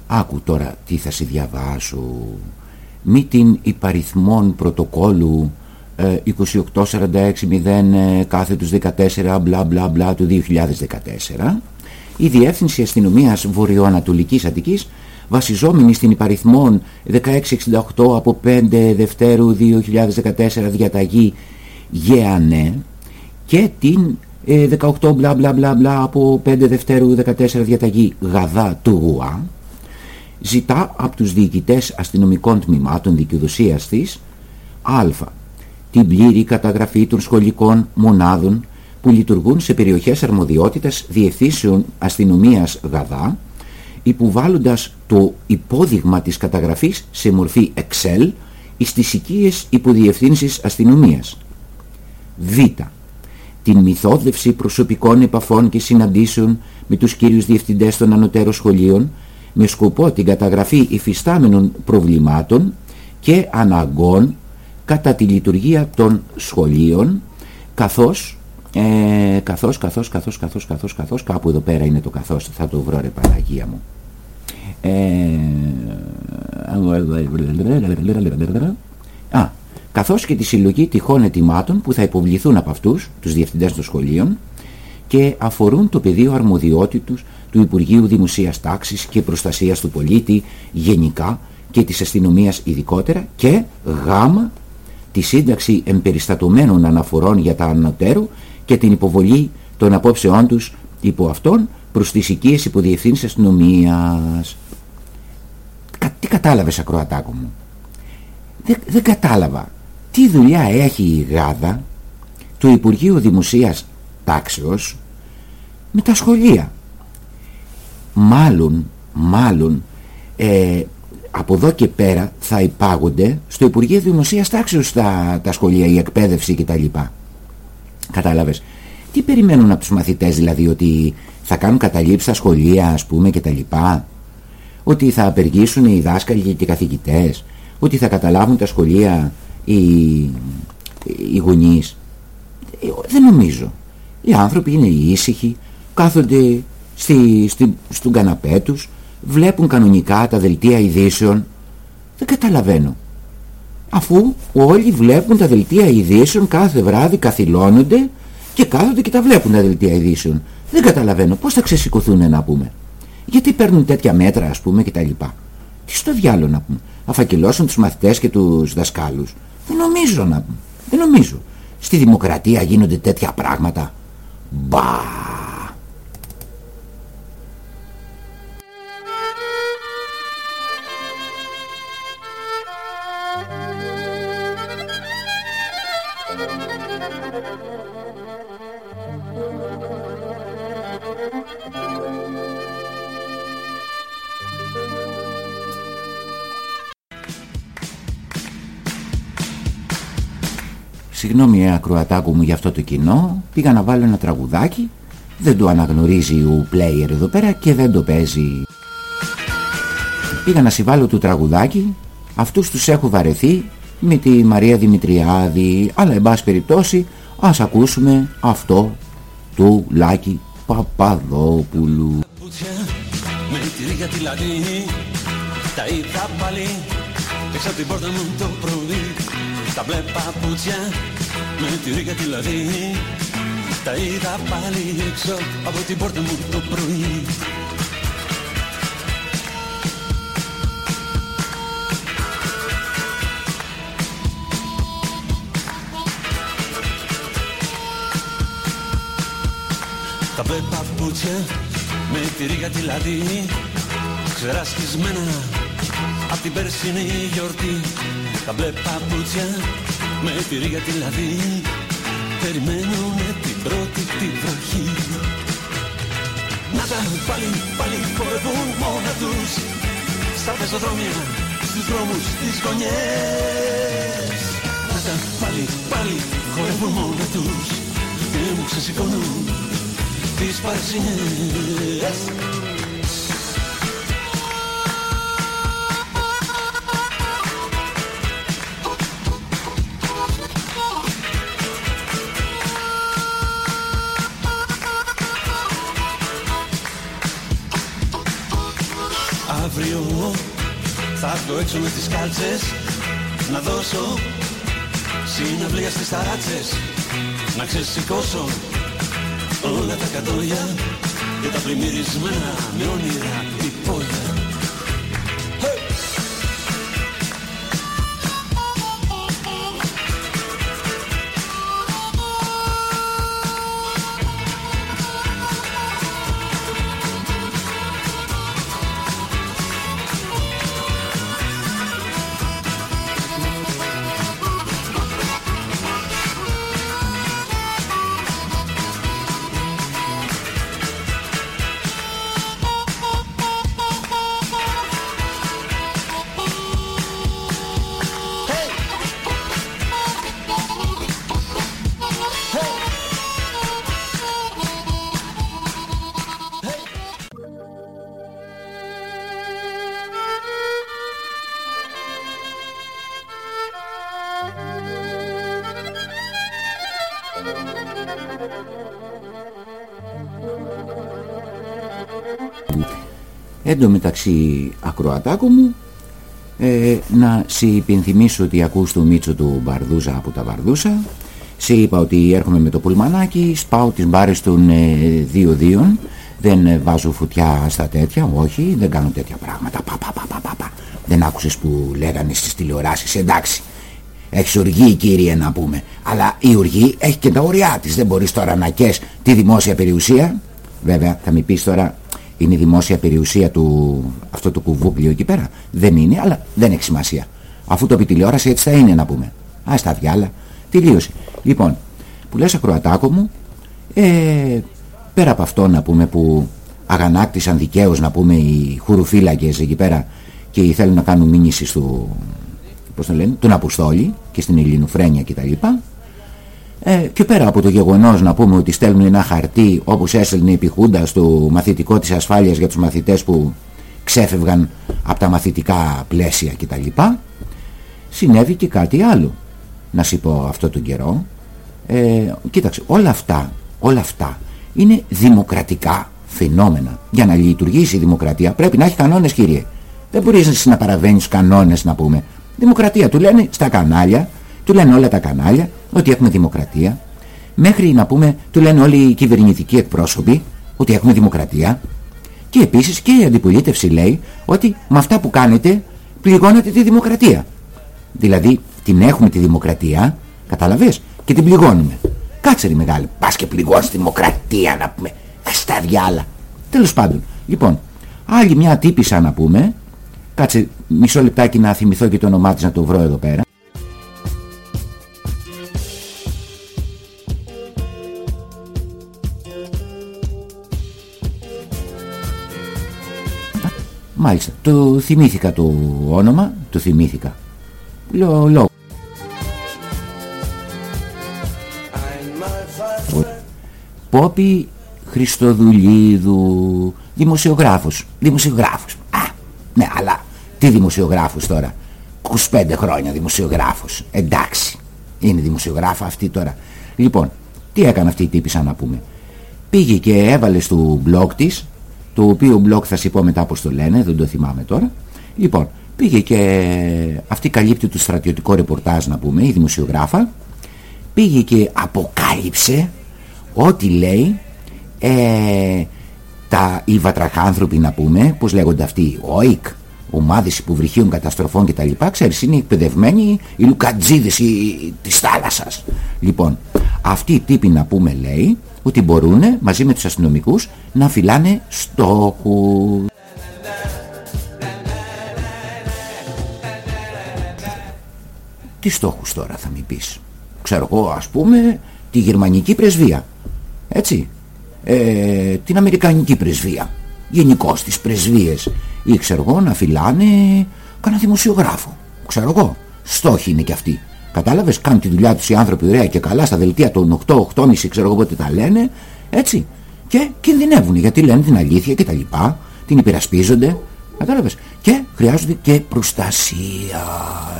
S1: άκου τώρα τι θα σε διαβάσω. Μη την υπαριθμών πρωτοκόλου ε, 28460 κάθετος 14 μπλα μπλα μπλα του 2014 η Διεύθυνση Αστυνομίας Βορειοανατολικής Αττικής βασιζόμενη στην υπαριθμόν 1668 από 5 Δευτέρου 2014 διαταγή ΓΕΑΝΕ και την 18 μπλα μπλα μπλα μπλα από 5 Δευτέρου 14 διαταγή ΓΑΔΑ του ΓΟΑ ζητά από τους διοικητές αστυνομικών τμήματων δικαιοδοσίας της α. την πλήρη καταγραφή των σχολικών μονάδων που λειτουργούν σε περιοχές αρμοδιότητας διευθύνσεων αστυνομίας ΓΑΔΑ υποβάλλοντας το υπόδειγμα της καταγραφής σε μορφή Excel στις οικίες υποδιευθύνσεις αστυνομίας. Β. Την μυθόδευση προσωπικών επαφών και συναντήσεων με τους κύριους διευθυντές των ανωτέρων σχολείων με σκοπό την καταγραφή υφιστάμενων προβλημάτων και αναγκών κατά τη λειτουργία των σχολείων καθώς ε, καθώς, καθώς, καθώς, καθώς, καθώς, καθώς, κάπου εδώ πέρα είναι το καθώς, θα το βρω ρε Παναγία μου. Ε, α, καθώς και τη συλλογή τυχών ετοιμάτων που θα υποβληθούν από αυτούς, τους διευθυντές των σχολείων, και αφορούν το πεδίο αρμοδιότητους του Υπουργείου Δημοσίας Τάξης και Προστασίας του Πολίτη γενικά και της αστυνομίας ειδικότερα και γάμα τη σύνταξη εμπεριστατωμένων αναφορών για τα ανωτέρου και την υποβολή των απόψεών τους υπό αυτόν προς τις οικίες υποδιευθύνσεις αστυνομίας. Τι κατάλαβες ακροατάκο μου; Δεν, δεν κατάλαβα. Τι δουλειά έχει η ΓΑΔΑ του Υπουργείου Δημοσίας Τάξεως με τα σχολεία; Μάλλον, μάλλον ε, από εδώ και πέρα θα υπάγονται στο Υπουργείο Δημοσίας Τάξεως τα, τα σχολεία, η εκπαίδευση κτλ. Κατάλαβες. Τι περιμένουν από τους μαθητές δηλαδή ότι θα κάνουν καταλήψεις στα σχολεία ας πούμε και τα λοιπά; Ότι θα απεργήσουν οι δάσκαλοι και οι καθηγητές; Ότι θα καταλάβουν τα σχολεία; Οι, οι γονείς. Ε, δεν νομίζω. Οι άνθρωποι είναι ήσυχοι, κάθονται στη, στη, στον καναπέ τους, βλέπουν κανονικά τα δελτία ειδήσεων. Δεν καταλαβαίνω. Αφού όλοι βλέπουν τα δελτία ειδήσεων κάθε βράδυ, καθυλώνονται και κάθονται και τα βλέπουν τα δελτία ειδήσεων. Δεν καταλαβαίνω πώς θα ξεσηκωθούν να πούμε; Γιατί παίρνουν τέτοια μέτρα ας πούμε και τα λοιπά; Τι στο διάλογο να πούμε; Αφακελώσουν τους μαθητές και τους δασκάλους. Δεν νομίζω να πούμε. Δεν νομίζω. Στη δημοκρατία γίνονται τέτοια πράγματα. Μπα. Συγγνώμη ακροατάκου μου για αυτό το κοινό. Πήγα να βάλω ένα τραγουδάκι. Δεν το αναγνωρίζει ο player εδώ πέρα Και δεν το παίζει. Πήγα να συμβάλλω το τραγουδάκι. Αυτούς τους έχω βαρεθεί Με τη Μαρία Δημητριάδη. Αλλά εν πάση περιπτώσει Ας ακούσουμε αυτό Του Λάκη Παπαδόπουλου.
S7: Με τη τη λατίνη Τα είδα πάλι Έξω από την πόρτα μου το πρωί. Τα μπλε παπούτσια με τη ρίγα τη λαδί Τα είδα πάλι έξω από την πόρτα μου το πρωί. Τα μπλε παπούτσια με τη ρίγα τη λαδί Ξεράσκισμένα απ' την περσινή γιορτή. Τα μπλε παπούτσια με τη ρίγα τη λαδί Περιμένουνε την πρώτη τη βροχή. Να τα πάλι, πάλι χορεύουν μόνα τους Στα πεζοδρόμια, στους δρόμους, τις γωνιές. Να τα πάλι, πάλι χορεύουν μόνα τους Και μου ξεσηκώνουν τις παρσινιές Αύριο θα βγω έξω μες τις κάλτσες Να δώσω Συναυλία στις ταράτσες Να ξεσηκώσω Όλα τα κατόρια Και τα πλημμυρισμένα με όνειρα
S1: Εν τω μεταξύ ακροατάκο μου ε, να σε υπενθυμίσω ότι ακούς το Μίτσο του Μπαρδούζα από τα Βαρδούσα. Σε είπα ότι έρχομαι με το πουλμανάκι σπάω τις μπάρες των ε, δύο δίων δεν ε, βάζω φωτιά στα τέτοια όχι δεν κάνω τέτοια πράγματα. Πα, πα, πα, πα, πα, πα. δεν άκουσες που λέγανε στις τηλεοράσεις εντάξει έχεις οργή κύριε να πούμε αλλά η οργή έχει και τα ωριά της. Δεν μπορείς τώρα να κες τη δημόσια περιουσία. Βέβαια θα μου πεις τώρα είναι η δημόσια περιουσία του αυτό το κουβούκλιο εκεί πέρα. Δεν είναι, αλλά δεν έχει σημασία. Αφού το πει τηλεόραση έτσι θα είναι να πούμε. Α τα διάλα. Τελείωσε. Λοιπόν, που λες ακροατάκο μου, ε, πέρα από αυτό να πούμε που αγανάκτησαν δικαίως να πούμε οι χουρουφύλακες εκεί πέρα και θέλουν να κάνουν μήνυση στο, πώς το λένε, τον Αποστόλη και στην Ελληνοφρένεια κτλ. Ε, και πέρα από το γεγονός να πούμε ότι στέλνουν ένα χαρτί όπως έστελνε η Πιχούντα στο μαθητικό της ασφάλειας για τους μαθητές που ξέφευγαν από τα μαθητικά πλαίσια κτλ. Συνέβη και κάτι άλλο. Να σου πω αυτό τον καιρό. Ε, κοίταξε, όλα αυτά, όλα αυτά είναι δημοκρατικά φαινόμενα. Για να λειτουργήσει η δημοκρατία πρέπει να έχει κανόνες κύριε. Δεν μπορείς να παραβαίνεις κανόνες να πούμε. Δημοκρατία του λένε στα κανάλια του λένε όλα τα κανάλια ότι έχουμε δημοκρατία. Μέχρι να πούμε, του λένε όλοι οι κυβερνητικοί εκπρόσωποι ότι έχουμε δημοκρατία. Και επίσης και η αντιπολίτευση λέει ότι με αυτά που κάνετε πληγώνετε τη δημοκρατία. Δηλαδή την έχουμε τη δημοκρατία, καταλαβες, και την πληγώνουμε. Κάτσε ρε μεγάλη, πας και πληγώνεις τη δημοκρατία να πούμε. Στα διάλα. Τέλος πάντων. Λοιπόν, άλλη μια τύπησα να πούμε. Κάτσε μισό λεπτάκι να θυμηθώ και το όνομά της να το βρω εδώ πέρα. Μάλιστα, το θυμήθηκα το όνομα, το θυμήθηκα. Λέω λόγο. Πόπι Χριστοδουλίδου, δημοσιογράφος, δημοσιογράφος. Α, ναι, αλλά τι δημοσιογράφος τώρα. 25 χρόνια δημοσιογράφος. Εντάξει, είναι δημοσιογράφα αυτή τώρα. Λοιπόν, τι έκανε αυτή η τύπη να πούμε. Πήγε και έβαλε στο blog της το οποίο blog θα σου πω μετά πως το λένε, δεν το θυμάμαι τώρα. Λοιπόν, πήγε και αυτή καλύπτει το στρατιωτικό ρεπορτάζ να πούμε, η δημοσιογράφα, πήγε και αποκάλυψε ότι λέει ε, τα, οι βατραχάνθρωποι να πούμε, πώς λέγονται αυτοί, ΟΙΚ, ομάδες υποβρυχίων καταστροφών κτλ. Ξέρεις, είναι εκπαιδευμένοι οι λουκατζίδες της θάλασσας. Λοιπόν, αυτοί οι τύποι να πούμε λέει, ότι μπορούν μαζί με τους αστυνομικούς να φυλάνε στόχους. Τι στόχους τώρα θα μην πεις; Ξέρω εγώ ας πούμε τη γερμανική πρεσβεία. Έτσι. Ε, την αμερικανική πρεσβεία. Γενικώς τις πρεσβείες. Ή ξέρω εγώ να φυλάνε κανένα δημοσιογράφο. Ξέρω εγώ. Στόχοι είναι και αυτοί. Κατάλαβες, κάνουν τη δουλειά τους οι άνθρωποι ωραία και καλά στα δελτία των 8, 8,5 ξέρω εγώ πότε τα λένε. Έτσι. Και κινδυνεύουν γιατί λένε την αλήθεια και τα λοιπά. Την υπερασπίζονται. Κατάλαβες. Και χρειάζονται και προστασία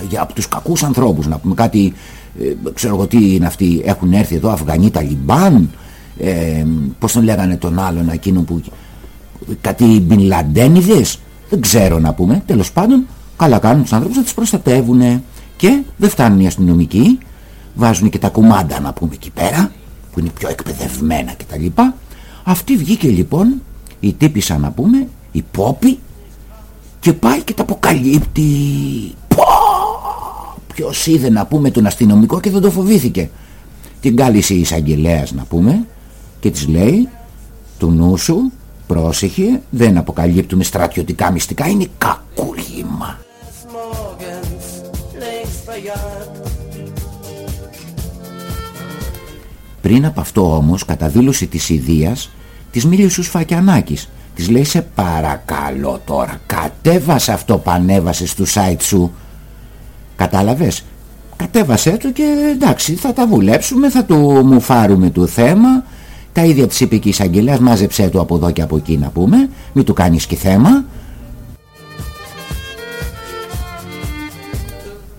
S1: για από τους κακούς ανθρώπους. Να πούμε κάτι, ε, ξέρω εγώ τι είναι αυτοί. Έχουν έρθει εδώ Αφγανοί Ταλιμπάν. Ε, Πώς τον λέγανε τον άλλον εκείνο που. Κάτι μπινλαντένιδε. Δεν ξέρω να πούμε. Τέλος πάντων, καλά κάνουν τους άνθρωπου να τους προστατεύουν. Και δεν φτάνουν οι αστυνομικοί,
S8: βάζουν και τα κουμάντα να πούμε εκεί πέρα που είναι πιο εκπαιδευμένα κτλ. Αυτή βγήκε λοιπόν η τύπησα να πούμε, η Πόπη και πάει και τα αποκαλύπτει. Πω! Ποιος είδε να πούμε τον αστυνομικό και δεν το φοβήθηκε. Την κάλυσε η εισαγγελέας να πούμε και της λέει του νου σου πρόσεχε δεν αποκαλύπτουμε στρατιωτικά μυστικά είναι κακούργημα. Πριν από αυτό όμως κατά δήλωση της Ιδίας της μίλησε ο Σφακιανάκης της λέει σε παρακαλώ τώρα κατέβασε αυτό που ανέβασε στο site σου κατάλαβες; Κατέβασέ το και εντάξει θα τα βουλέψουμε θα του μου φάρουμε το θέμα. Τα ίδια της είπε και η εισαγγελέας μάζεψέ το από εδώ και από εκεί να πούμε μην του κάνεις και θέμα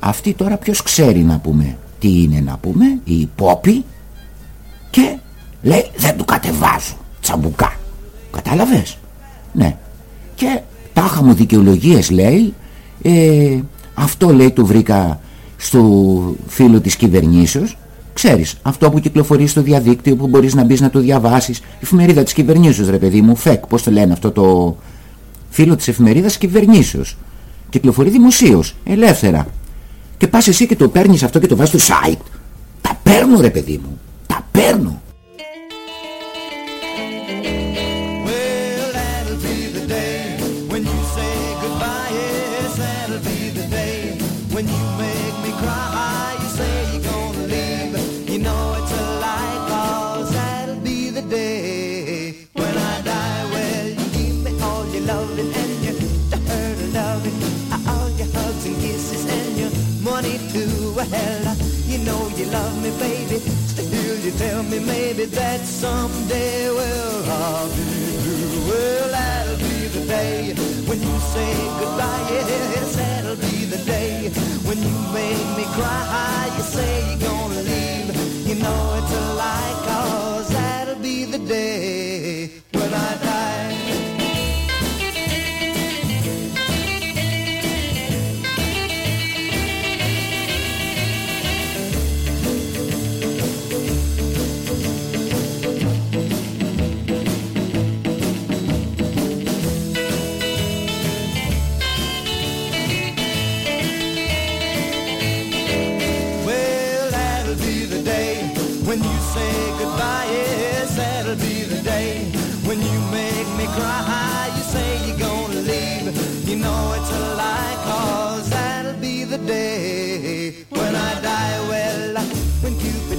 S8: αυτή τώρα ποιος ξέρει να πούμε τι είναι να πούμε η υπόπη και λέει δεν του κατεβάζω τσαμπουκά κατάλαβες; Ναι και τάχα μου δικαιολογίες λέει ε, αυτό λέει του βρήκα στο φίλο της κυβερνήσεως Ξέρεις, αυτό που κυκλοφορεί στο διαδίκτυο που μπορείς να μπεις να το διαβάσεις. Η εφημερίδα της κυβερνήσεως ρε παιδί μου, ΦΕΚ, πώς το λένε αυτό το φίλο της εφημερίδας κυβερνήσεως. Κυκλοφορεί δημοσίως, ελεύθερα. Και πας εσύ και το παίρνεις αυτό και το βάζεις στο site. Τα παίρνω ρε παιδί μου, τα παίρνω. Tell me maybe that someday, well, I'll be through. Well, that'll be the day when you say goodbye. Yes, that'll be the day when you make me cry. You say you're gonna leave. You know it's a lie, cause that'll be the day when I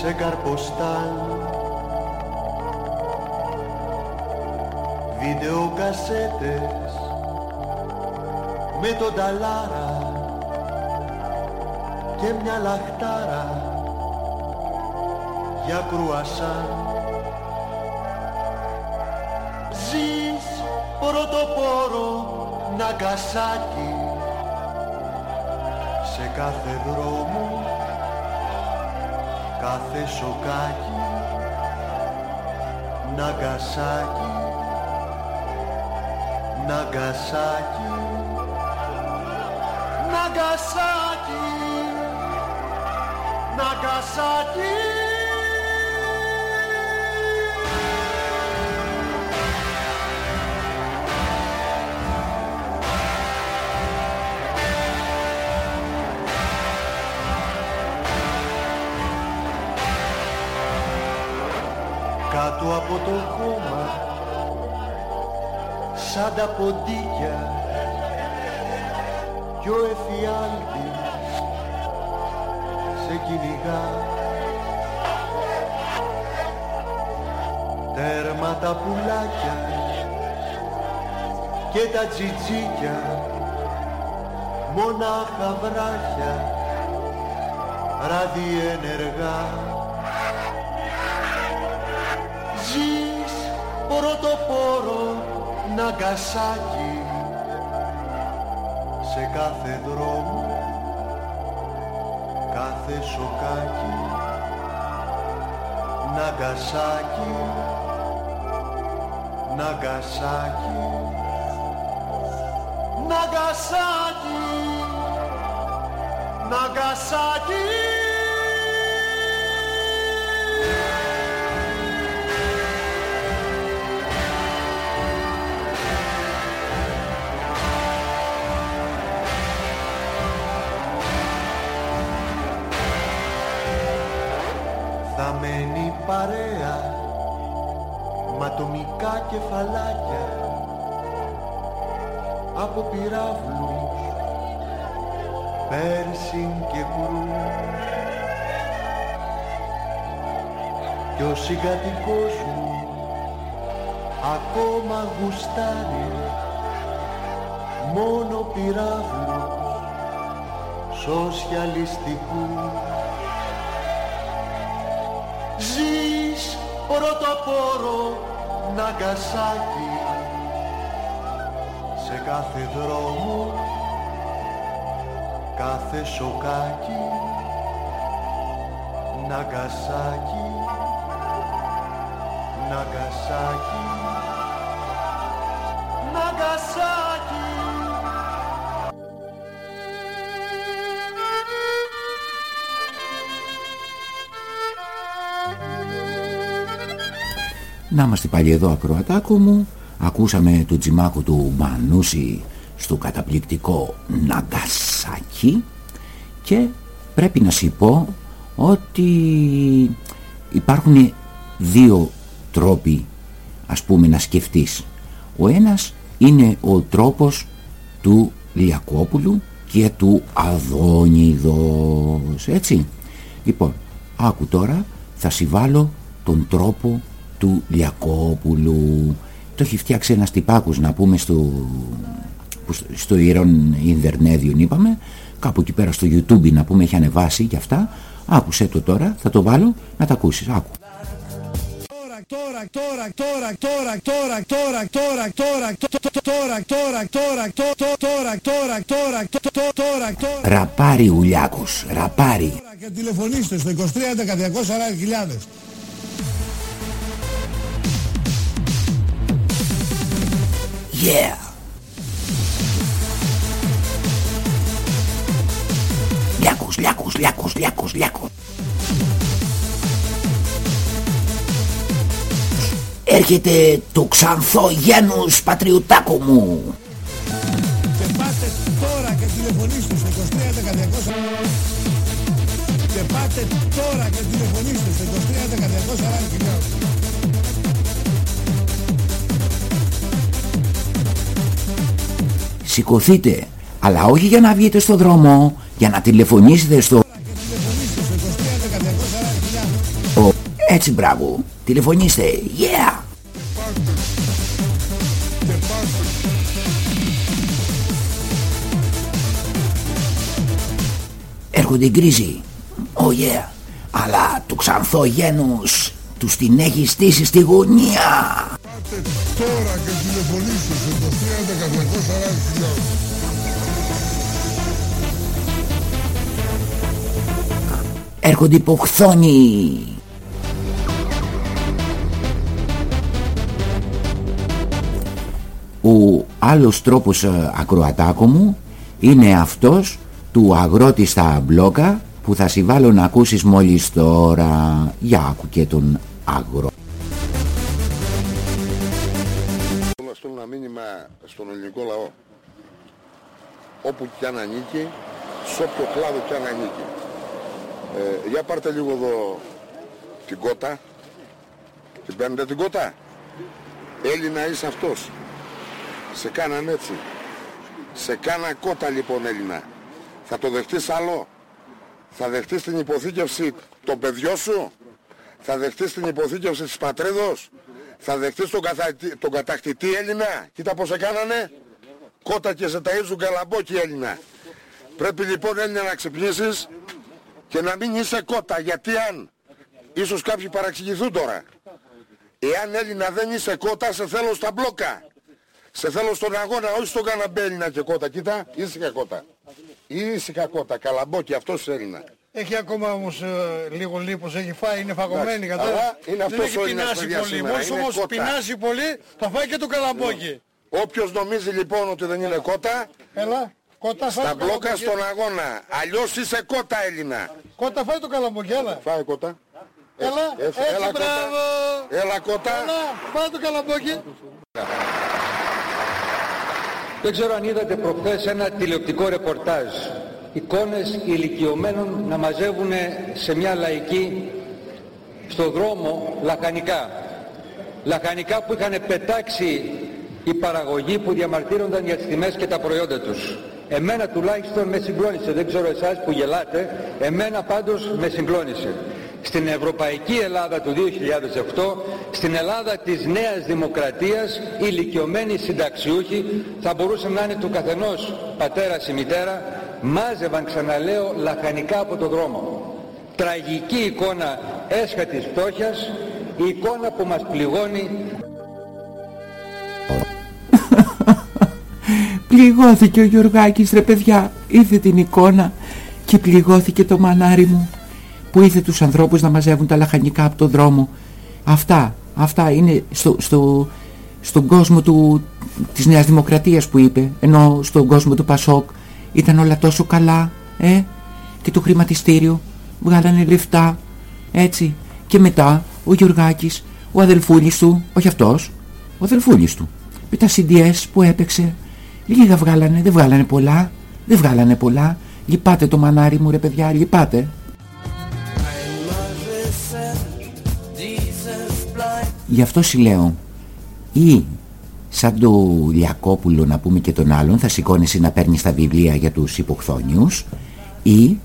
S8: σε καρποστάλ. Βίντεο κασέτες με τον ταλάρα και μια λαχτάρα για κρουασάν πρωτοπόρο Ναγκασάκι σε κάθε δρόμο κάθε σοκάκι Ναγκασάκι Ναγκασάκι Ναγκασάκι Ναγκασάκι
S9: σαν τα ποντίκια. Κι ο εφιάλτης σε κυνηγά. Τέρμα τα πουλάκια και τα τσιτσίκια μονάχα βράχια ραδιενεργά Ζεις πρωτοπόρο ναγκασάκι σε κάθε δρόμο κάθε σοκάκι. Ναγκασάκι Ναγκασάκι Ναγκασάκι Ναγκασάκι από πυράβλους πέρσιν και κρού κι ο συγκατοικός μου ακόμα γουστάρει μόνο πυράβλους σοσιαλιστικού Ζεις πρωτοπόρο ναγκασάκι σε κάθε δρόμο κάθε σοκάκι Ναγκασάκι Ναγκασάκι Ναγκασάκι
S1: Να είμαστε πάλι εδώ ακροατάκο μου Ακούσαμε του τζιμάκου του Μανούση στο καταπληκτικό Ναγκασάκι και πρέπει να σου πω ότι υπάρχουν δύο τρόποι ας πούμε να σκεφτείς. Ο ένας είναι ο τρόπος του Λιακόπουλου και του Αδόνιδος, έτσι. Λοιπόν, άκου τώρα, θα συμβάλω τον τρόπο του Λιακόπουλου. Το έχει φτιάξει ένας τυπάκος να πούμε στο, στο Ιερόν Ινδερνέδιον είπαμε, κάπου εκεί πέρα στο YouTube να πούμε έχει ανεβάσει και αυτά. Άκουσέ το τώρα, θα το βάλω να τα ακούσεις. Άκου.
S6: Τώρα, τώρα, τώρα, τώρα, τώρα, τώρα, τώρα, τώρα, τώρα, τώρα, τώρα, τώρα, τώρα, τώρα, τώρα, τώρα, τώρα,
S1: Ραπάρι ουλιάκος, ραπάρι.
S6: και τηλεφωνήστε στο 23 240.000.
S1: Yeah. Λιάκος, λιάκος, λιάκος, λιάκος, λιάκος. Έρχεται το ξανθό γένους πατριωτάκο μου.
S6: Και πάτε τώρα και τηλεφωνήστε στο 23 240. Και πάτε τώρα και τηλεφωνήστε στο 23
S1: Σηκωθείτε, αλλά όχι για να βγείτε στο δρόμο, για να τηλεφωνήσετε στο...
S6: Τηλεφωνήστε στο 23 240.000.
S1: Ο... Έτσι μπράβο, τηλεφωνήστε, yeah! Έρχονται οι γκρίζοι, oh yeah! Αλλά του ξανθό γένους τους την έχει στήσει στη γωνία.
S6: Τώρα και τηλεφωνήστε στο 23 240.000.
S1: Έρχονται οι ποχθόνοι. Ο άλλος τρόπος ε, ακροατάκο μου είναι αυτός του αγρότη στα μπλόκα που θα συμβάλλω να ακούσεις μόλις τώρα. Για άκου και τον αγρό.
S10: Στον ελληνικό λαό. Όπου κι αν ανήκει, σε όποιο κλάδο κι αν ανήκει. Ε, για πάρτε λίγο εδώ την κότα. Την παίρνετε την κότα. Έλληνα είσαι αυτός. Σε κάναν έτσι. Σε κάνα κότα λοιπόν Έλληνα. Θα το δεχτείς άλλο; Θα δεχτείς την υποθήκευση των παιδιών σου; Θα δεχτείς την υποθήκευση της πατρίδος; Θα δεχτείς τον, καθα... τον κατακτητή Έλληνα; Κοίτα πως σε κάνανε. Κότα και σε ταΐζουν καλαμπόκι Έλληνα. Πρέπει λοιπόν Έλληνα να ξυπνήσεις και να μην είσαι κότα. Γιατί αν ίσως κάποιοι παραξηγηθούν τώρα. Εάν Έλληνα δεν είσαι κότα, σε θέλω στα μπλόκα. Σε θέλω στον αγώνα, όχι στον καναμπέλινα και κότα. Κοίτα, ήσυχα κότα. Ήσυχα κότα, καλαμπόκι, αυτός Έλληνα.
S11: Έχει ακόμα όμως ε, λίγο λίπος, έχει φάει, είναι φαγωμένη
S10: Εντάξει,
S11: κατάλαβα.
S10: αλλά είναι
S11: Δεν
S10: αυτός
S11: έχει
S10: ο Έλληνας,
S11: πεινάσει
S10: παιδιά,
S11: πολύ.
S10: σήμερα,
S11: Μόλις
S10: είναι
S11: όμως
S10: κότα.
S11: πεινάσει πολύ θα φάει και το καλαμπόκι.
S10: Όποιος νομίζει λοιπόν ότι δεν είναι κότα,
S11: Έλα, κότα φάει
S10: στα
S11: το
S10: μπλόκα
S11: καλαμπόκι.
S10: στον αγώνα. Αλλιώς είσαι κότα Έλληνα.
S11: Κότα φάει το καλαμπόκι, έλα.
S10: Φάει κότα.
S11: Έλα,
S10: έτσι,
S11: έτσι
S10: έλα, κότα.
S11: μπράβο.
S10: Έλα κότα.
S11: Έλα, φάει το καλαμπόκι.
S12: Δεν ξέρω αν είδατε προχθές ένα τηλεοπτικό ρεπορτάζ. Εικόνες ηλικιωμένων να μαζεύουν σε μια λαϊκή στο δρόμο λαχανικά. Λαχανικά που είχαν πετάξει οι παραγωγοί που διαμαρτύρονταν για τις τιμές και τα προϊόντα τους. Εμένα τουλάχιστον με συγκλώνησε, δεν ξέρω εσάς που γελάτε, εμένα πάντως με συγκλώνησε. Στην Ευρωπαϊκή Ελλάδα του 2008, στην Ελλάδα της Νέας Δημοκρατίας, οι ηλικιωμένοι συνταξιούχοι θα μπορούσαν να είναι του καθενός πατέρας ή μητέρα, μάζευαν ξαναλέω λαχανικά από το δρόμο. Τραγική εικόνα έσχατης φτώχειας, η εικόνα που μας πληγώνει.
S1: Πληγώθηκε ο Γιωργάκης ρε παιδιά. Είδε την εικόνα Και πληγώθηκε το μανάρι μου Που είδε τους ανθρώπους να μαζεύουν τα λαχανικά από το δρόμο. Αυτά Αυτά είναι στο, στο, στον κόσμο του, της Νέας Δημοκρατίας που είπε Ενώ στον κόσμο του Πασόκ Ήταν όλα τόσο καλά ε; Και το χρηματιστήριο Βγάλανε λεφτά Έτσι Και μετά ο Γιωργάκης Ο αδελφούλης του Όχι αυτός Ο αδελφούλης του Με τα CDS που έπαιξε Λίγα βγάλανε, δεν βγάλανε πολλά. Δεν βγάλανε πολλά. Λυπάτε το μανάρι μου ρε παιδιά, λυπάτε. Γι' αυτό συλλέω. Ή σαν το Λιακόπουλο να πούμε και τον άλλον θα σηκώνεσαι να παίρνεις τα βιβλία για τους υποχθόνιους ή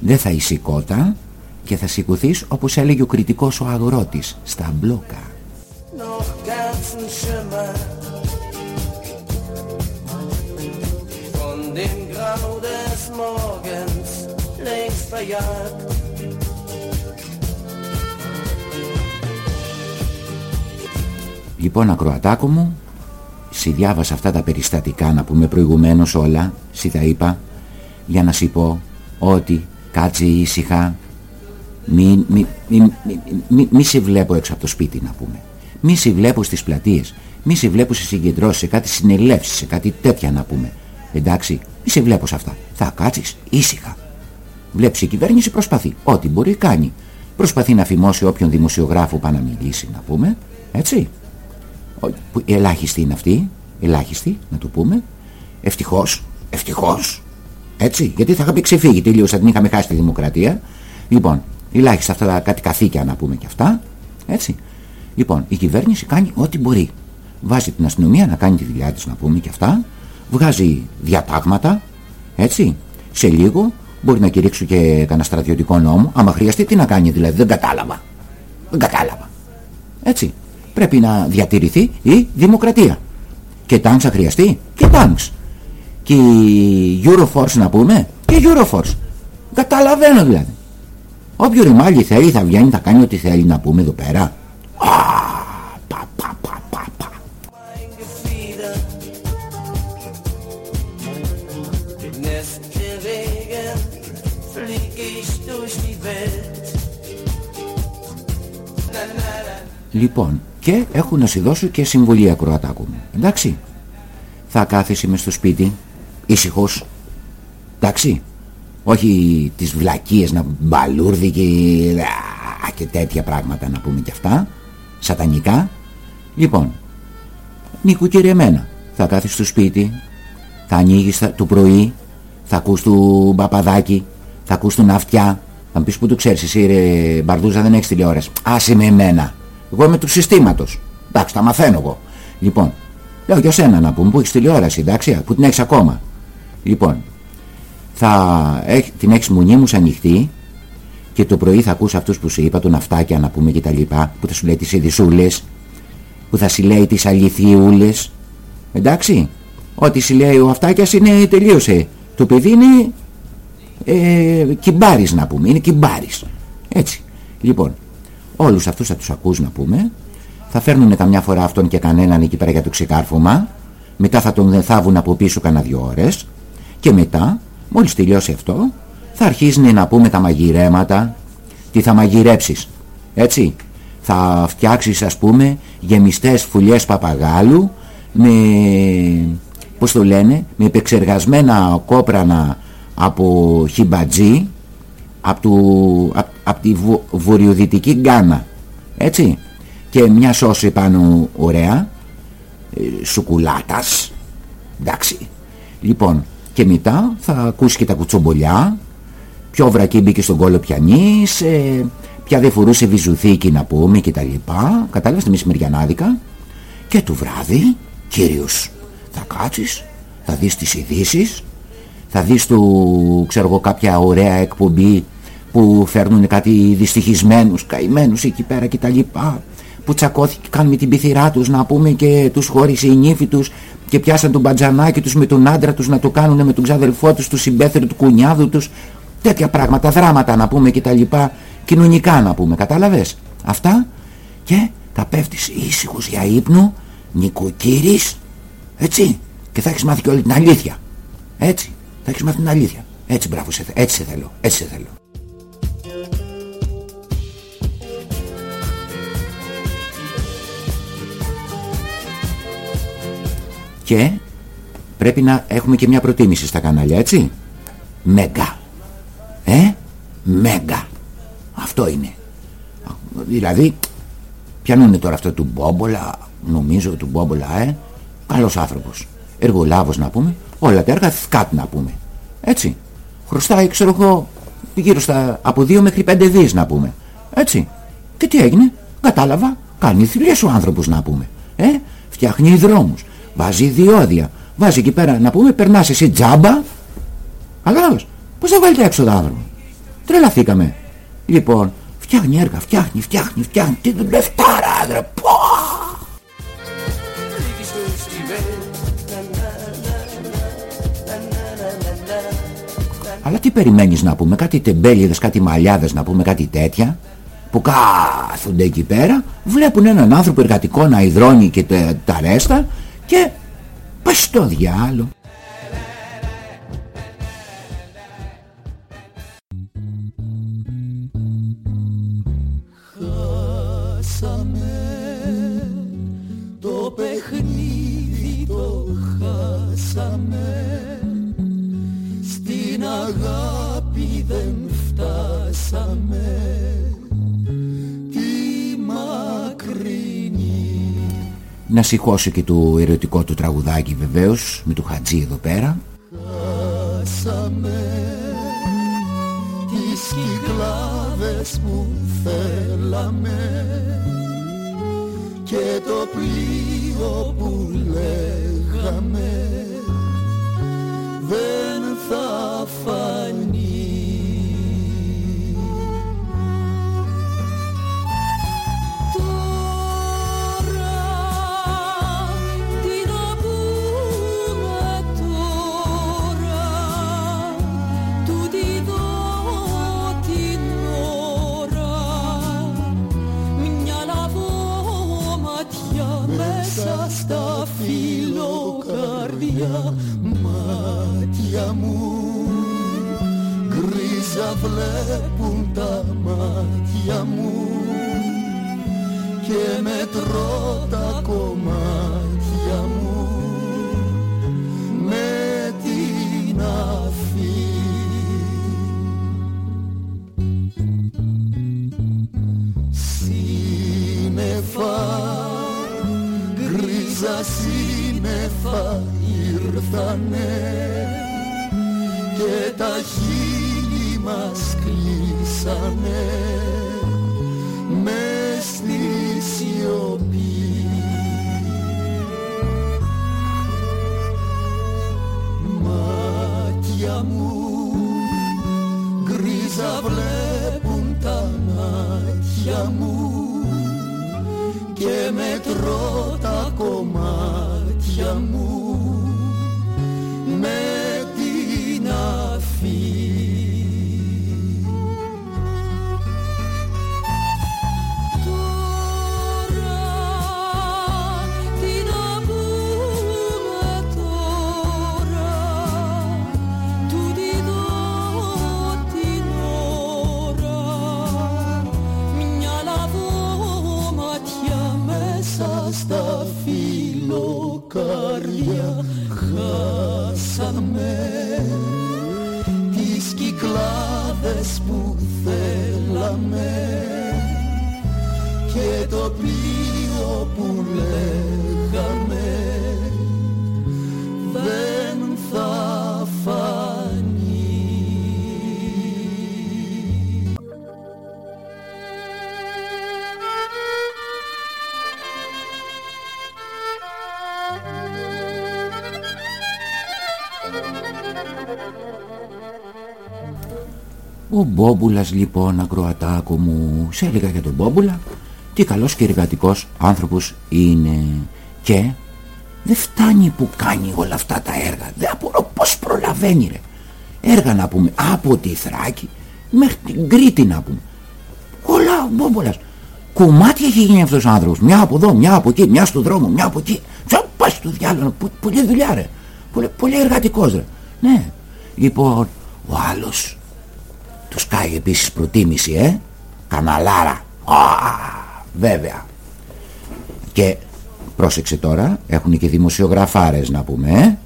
S1: δεν θα είσαι κότα και θα σηκωθείς όπως έλεγε ο κριτικός ο αγρότης στα μπλόκα.
S4: noch ganzen Schimmer von dem Grau des Morgens längst verjagt.
S1: Λοιπόν ακροατάκο μου Συ διάβασα αυτά τα περιστατικά να πούμε προηγουμένως όλα Συ τα είπα Για να σου πω ότι κάτσε ήσυχα μη, μη, μη, μη, μη, μη σε βλέπω έξω από το σπίτι να πούμε. Μη σε βλέπω στις πλατείες Μη σε βλέπω σε συγκεντρώσεις Σε κάτι συνελεύσεις Σε κάτι τέτοια να πούμε. Εντάξει Μη σε βλέπω σε αυτά. Θα κάτσεις ήσυχα. Βλέπεις η κυβέρνηση προσπαθεί. Ό,τι μπορεί κάνει. Προσπαθεί να φημώσει όποιον δημοσιογράφο πάει να μιλήσει να πούμε. Έτσι. ο- που- ελάχιστοι είναι αυτοί, ελάχιστοι να το πούμε. Ευτυχώς, ευτυχώς. Έτσι, γιατί θα είχαμε ξεφύγει τελείως, θα την είχαμε χάσει τη δημοκρατία. Λοιπόν, ελάχιστα αυτά τα κάτι καθήκια να πούμε και αυτά. Έτσι. Λοιπόν, η κυβέρνηση κάνει ό,τι μπορεί. Βάζει την αστυνομία να κάνει τη δουλειά της να πούμε και αυτά. Βγάζει διατάγματα. Έτσι. Σε λίγο μπορεί να κηρύξουν και κανένα στρατιωτικό νόμο. Άμα χρειαστεί, τι να κάνει δηλαδή. Δεν κατάλαβα. Δεν κατάλαβα. Έτσι. Πρέπει να διατηρηθεί η δημοκρατία. Και τάγκς θα χρειαστεί. Και τάγκς. Και η Euroforce να πούμε. Και Euroforce. Καταλαβαίνω δηλαδή. Όποιο ρημάλι θέλει θα βγαίνει, θα κάνει ό,τι θέλει να πούμε εδώ πέρα. Α, πα, πα, πα, πα, πα.
S4: Mein Gefieder. Nächte Regen flieg ich durch die Welt. Na, na, na.
S1: Λοιπόν, και έχω να σου δώσω και συμβουλή ακροατάκου μου. Εντάξει. Θα κάθεσαι μες στο σπίτι, ήσυχος. Εντάξει. Όχι τις βλακίες να μπαλούρδι και, α, και τέτοια πράγματα να πούμε και αυτά. Σατανικά. Λοιπόν, νοικοκυριεμένα. Θα κάθεσαι στο σπίτι, θα ανοίγεις τα- το πρωί, θα ακούς του μπαπαδάκι, θα ακούς του ναυτιά. Θα μου πεις που το ξέρεις εσύ ρε Μπαρδούζα δεν έχεις τηλεόραση. Άσε με εμένα. Εγώ είμαι του συστήματος. Εντάξει, τα μαθαίνω εγώ. Λοιπόν, λέω για σένα να πούμε που έχεις τηλεόραση, εντάξει, που την έχεις ακόμα. Λοιπόν, θα έχ, την έχεις μονίμους ανοιχτή και το πρωί θα ακούς αυτούς που σου είπα, τον αυτάκια να πούμε και τα λοιπά, που θα σου λέει τις ειδισούλες, που θα σου λέει τις αληθιούλες. Εντάξει, ό,τι σου λέει ο αυτάκιας είναι τελείωσε. Το παιδί είναι ε, κυμπάρης να πούμε, είναι κυμπάρης. Έτσι. Λοιπόν, όλους αυτούς θα τους ακούς να πούμε, θα φέρνουν καμιά φορά αυτόν και κανέναν εκεί πέρα για το ξεκάρφωμα, μετά θα τον θάβουν από πίσω κανένα δυο ώρες. Και μετά, μόλις τελειώσει αυτό, θα αρχίζουν να πούμε τα μαγειρέματα, τι θα μαγειρέψεις, έτσι. Θα φτιάξεις ας πούμε γεμιστές φουλιές παπαγάλου με, πώς το λένε, με επεξεργασμένα κόπρανα από χιμπατζή από, του, απ, απ τη βο, βορειοδυτική γκάνα έτσι. Και μια σώση πάνω ωραία ε, σουκουλάτας εντάξει. Λοιπόν και μετά θα ακούσει και τα κουτσομπολιά. Ποιο βρακί μπήκε στον κόλλο πιανής ε, ποια δεν φορούσε βυζουθήκη να πούμε και τα λοιπά. Κατάλαβες τη μεσημεριανάδικα και του βράδυ κύριος θα κάτσεις θα δεις τις ειδήσεις, θα δεις του ξέρω εγώ κάποια ωραία εκπομπή που φέρνουν κάτι δυστυχισμένους, καημένους εκεί πέρα και τα λοιπά που τσακώθηκαν με την πυθυρά τους να πούμε και τους χώρισε η νύφη τους και πιάσαν τον μπατζανάκι τους με τον άντρα τους να το κάνουν με τον ξαδελφό τους, του συμπέθερου του κουνιάδου τους. Τέτοια πράγματα, δράματα να πούμε και τα λοιπά. Κοινωνικά να πούμε, κατάλαβες. Αυτά. Και θα πέφτεις ήσυχος για ύπνο νοικοκύρης έτσι. Και θα έχεις μάθει και όλη την αλήθεια. Έτσι. Θα έχεις μάθει την αλήθεια. Έτσι μπράβο σε, έτσι σε θέλω έτσι σε θέλω και πρέπει να έχουμε και μια προτίμηση στα κανάλια έτσι; Μέγκα. Ε; Μέγκα. Αυτό είναι. Δηλαδή πιανούνε τώρα αυτό του Μπόμπολα νομίζω του Μπόμπολα ε; Καλός άνθρωπος. Εργολάβος να πούμε. Όλα τα έργα σκάτ να πούμε. Έτσι. Χρωστάει ξέρω εγώ γύρω στα από 2 μέχρι 5 δις να πούμε. Έτσι. Και τι έγινε; Κατάλαβα. Κάνει θηλίες ο άνθρωπος να πούμε. Ε; Φτιάχνει δρόμους βάζει διόδια βάζει εκεί πέρα να πούμε περνάς εσύ τζάμπα. Κατάλαβες; Πως θα βάλει τα έξοδα άνθρωπο τρελαθήκαμε. Λοιπόν φτιάχνει έργα φτιάχνει φτιάχνει φτιάχνει. Τι δουλευτάρα άντρα Αλλά τι περιμένεις να πούμε, κάτι τεμπέλιδες, κάτι μαλλιάδες να πούμε, κάτι τέτοια που κάθονται εκεί πέρα, βλέπουν έναν άνθρωπο εργατικό να υδρώνει και τα, τα ρέστα και πας στο διάλο.
S13: Χάσαμε το παιχνίδι το χάσαμε στην αγάπη δεν φτάσαμε
S1: Να σηκώσω και το ερωτικό του τραγουδάκι βεβαίως με το Χατζή εδώ πέρα.
S13: Χάσαμε τις κυκλάδες που θέλαμε και το πλοίο που λέγαμε δεν θα φανεί γκρίζα βλέπουν τα μάτια μου και μετρώ τα κομμάτια μου. Με την αφή. Σύννεφα, γκρίζα σύννεφα μας
S1: Ο Μπόμπουλας λοιπόν ακροατάκο μου Σε έλεγα για τον Μπόμπουλα. Τι καλός και εργατικός άνθρωπος είναι. Και δεν φτάνει που κάνει όλα αυτά τα έργα. Δεν απορώ πως προλαβαίνει ρε. Έργα να πούμε από τη Θράκη Μέχρι την Κρήτη να πούμε. Όλα ο Μπόμπουλας. Κομμάτια έχει γίνει αυτός ο άνθρωπος. Μια από εδώ, μια από εκεί, μια στο δρόμο, μια από εκεί. Ποιο πας στο διάλογο, Πο- πολλή δουλειά ρε. Πολύ, πολύ εργατικός ρε Ναι Λοιπόν ο άλλος τους κάει επίσης προτίμηση, ε. Καναλάρα. Α, βέβαια. Και πρόσεξε τώρα, έχουν και δημοσιογραφάρες να πούμε, ε.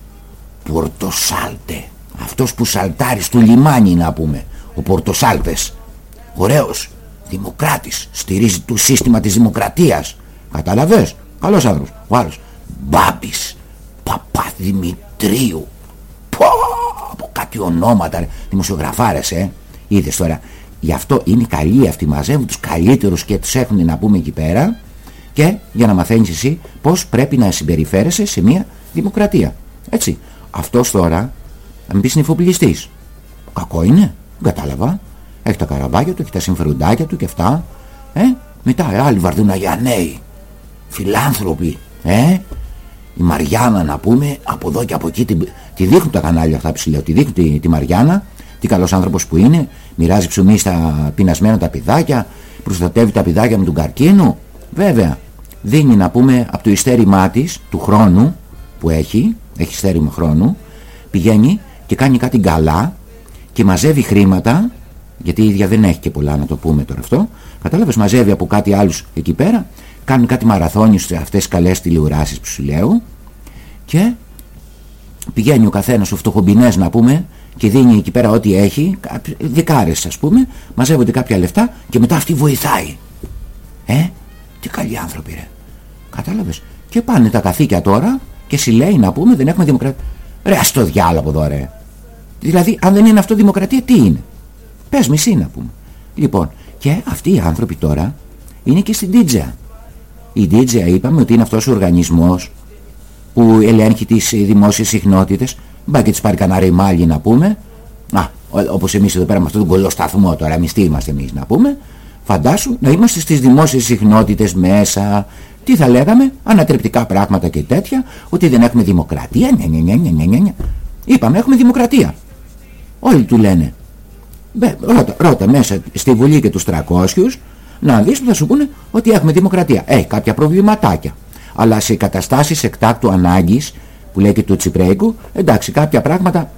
S1: Πορτοσάλτε. Αυτός που σαλτάρει στο λιμάνι να πούμε. Ο Πορτοσάλτες. Ωραίος. Δημοκράτης. Στηρίζει το σύστημα της δημοκρατίας. Κατάλαβες. Καλός άνθρωπος. Ο άλλος. Μπάμπης. Παπαδημητρίου. Πω, από κάτι ονόματα ρε. δημοσιογραφάρες ε. Είδες τώρα. Γι' αυτό είναι καλοί αυτοί μαζεύουν τους καλύτερους και τους έχουν να πούμε εκεί πέρα. Και για να μαθαίνεις εσύ πως πρέπει να συμπεριφέρεσαι σε μια δημοκρατία. Έτσι. Αυτός τώρα θα μου πεις είναι εφοπλιστής κακό είναι. Δεν κατάλαβα. Έχει τα καραμπάκια του, έχει τα συμφεροντάκια του και αυτά. Ε, μετά ε, άλλοι βαρδουναγιανέοι φιλάνθρωποι. Ε, η Μαριάννα να πούμε από εδώ και από εκεί τη, τη δείχνουν τα κανάλια αυτά που λέω τη δείχνουν τη, τη Μαριάννα τι καλός άνθρωπος που είναι. Μοιράζει ψωμί στα πεινασμένα τα πηδάκια προστατεύει τα πηδάκια με τον καρκίνο. Βέβαια δίνει να πούμε από το ιστέρημά της του χρόνου που έχει έχει ιστέρημα χρόνου πηγαίνει και κάνει κάτι καλά και μαζεύει χρήματα γιατί η ίδια δεν έχει και πολλά να το πούμε τώρα αυτό. Κατάλαβες μαζεύει από κάτι άλλους εκεί πέρα κάνουν κάτι μαραθώνιους σε αυτές τις καλές τηλεοράσεις που σου λέω και πηγαίνει ο καθένας ο φτωχομπινές να πούμε και δίνει εκεί πέρα ό,τι έχει κάποιοι- δεκάρες ας πούμε μαζεύονται κάποια λεφτά και μετά αυτή βοηθάει. Ε τι καλοί άνθρωποι ρε. Κατάλαβες. Και πάνε τα καθήκια τώρα και συλλέει να πούμε δεν έχουμε δημοκρατία ρε ας το διάλογο από εδώ ρε. Δηλαδή αν δεν είναι αυτό δημοκρατία τι είναι; Πες μισή να πούμε. Λοιπόν και αυτοί οι άνθρωποι τώρα είναι και στην Τίτζα η Τίτζα είπαμε ότι είναι αυτός ο οργανισμός που ελέγχει τις ε, δημόσιες συχνότητες. Μπα και τις πάρει κανένα ρημάλι να πούμε. Α, ο- όπως εμείς εδώ πέρα με αυτόν τον κολλό σταθμό τώρα εμείς τι είμαστε εμείς να πούμε. Φαντάσου να είμαστε στις δημόσιες συχνότητες μέσα. Τι θα λέγαμε ανατρεπτικά πράγματα και τέτοια ότι δεν έχουμε δημοκρατία. Νια, νια, νια, νια, νια, νια, νια. είπαμε έχουμε δημοκρατία. Όλοι του λένε. Μπε, ρώτα, ρώτα μέσα στη Βουλή και τους 300 να δεις που θα σου πούνε ότι έχουμε δημοκρατία. Έχει κάποια προβληματάκια. Αλλά σε καταστάσεις εκτάκτου ανάγκης που λέει και του Τσιπρέικου εντάξει κάποια πράγματα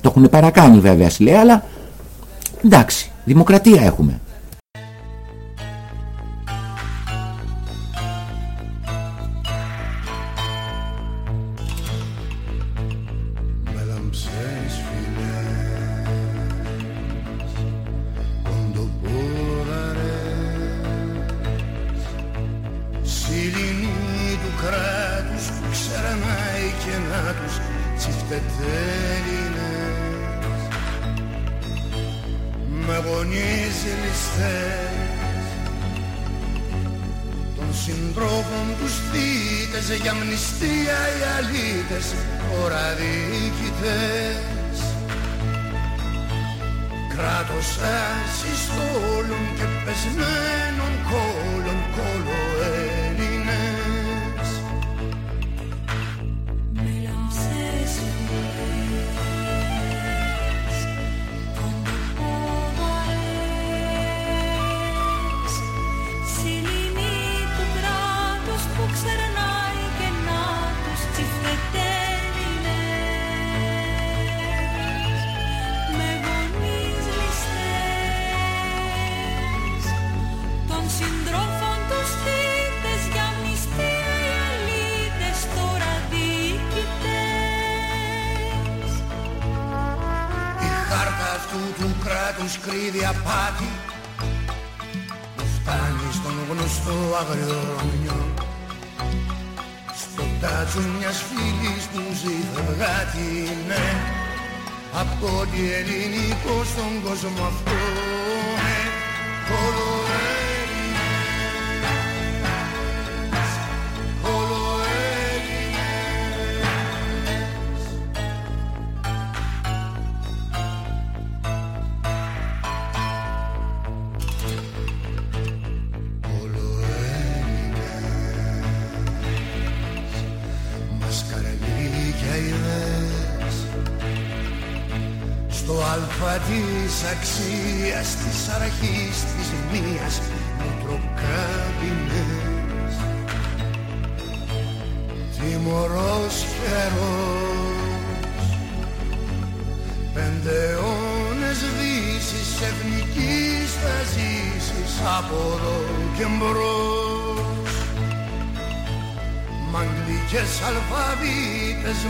S1: το έχουν παρακάνει βέβαια σου λέει αλλά εντάξει δημοκρατία έχουμε.
S14: Χάρτα αυτού του κράτους κρύβει απάτη που φτάνει στον γνωστό αγριορμιό στο τάτσος μιας φίλης που ζει φευγάτη ναι από ό,τι ελληνικό στον κόσμο αυτό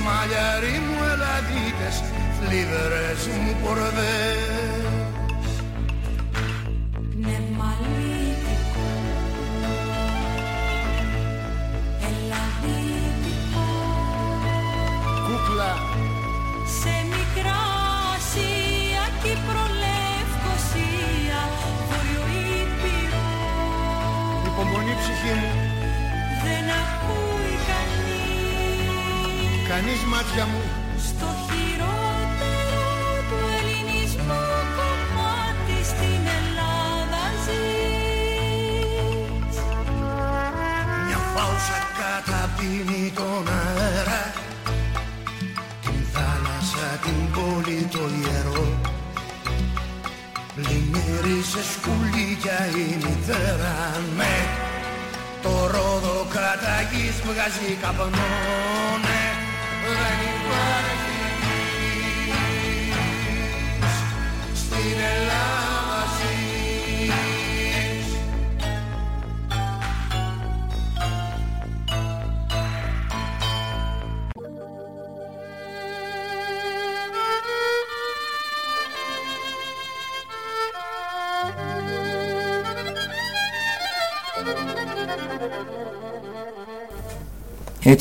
S14: Maya.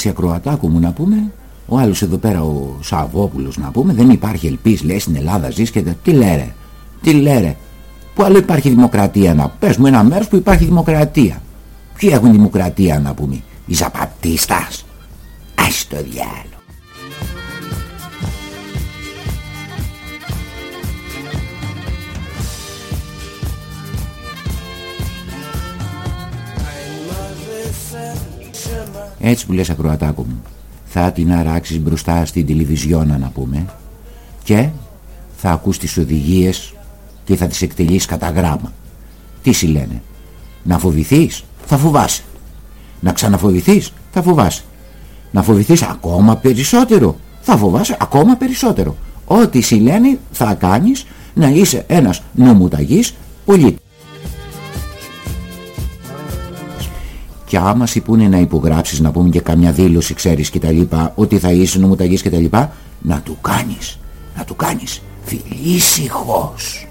S1: Έτσι ακροατάκου μου να πούμε. Ο άλλος εδώ πέρα ο Σαββόπουλος να πούμε. Δεν υπάρχει ελπίς λέει στην Ελλάδα ζεις και τα- Τι λέρε Τι λέρε. Που άλλο υπάρχει δημοκρατία να Πες μου ένα μέρος που υπάρχει δημοκρατία. Ποιοι έχουν δημοκρατία να πούμε. Οι Ζαπατίστας. Ας το διάλο Έτσι που λες ακροατάκο μου Θα την αράξεις μπροστά στην τηλεβιζιόνα να πούμε Και θα ακούς τις οδηγίες Και θα τις εκτελείς κατά γράμμα. Τι σου λένε Να φοβηθείς θα φοβάσαι. Να ξαναφοβηθείς θα φοβάσαι. Να φοβηθείς ακόμα περισσότερο Θα φοβάσαι ακόμα περισσότερο. Ό,τι σου λένε θα κάνεις Να είσαι ένας νομουταγής πολίτης Και άμα σου πούνε να υπογράψεις να πούμε και καμιά δήλωση ξέρεις και τα λοιπά Ότι θα είσαι νομοταγής και τα λοιπά Να του κάνεις Να του κάνεις Φιλήσυχος.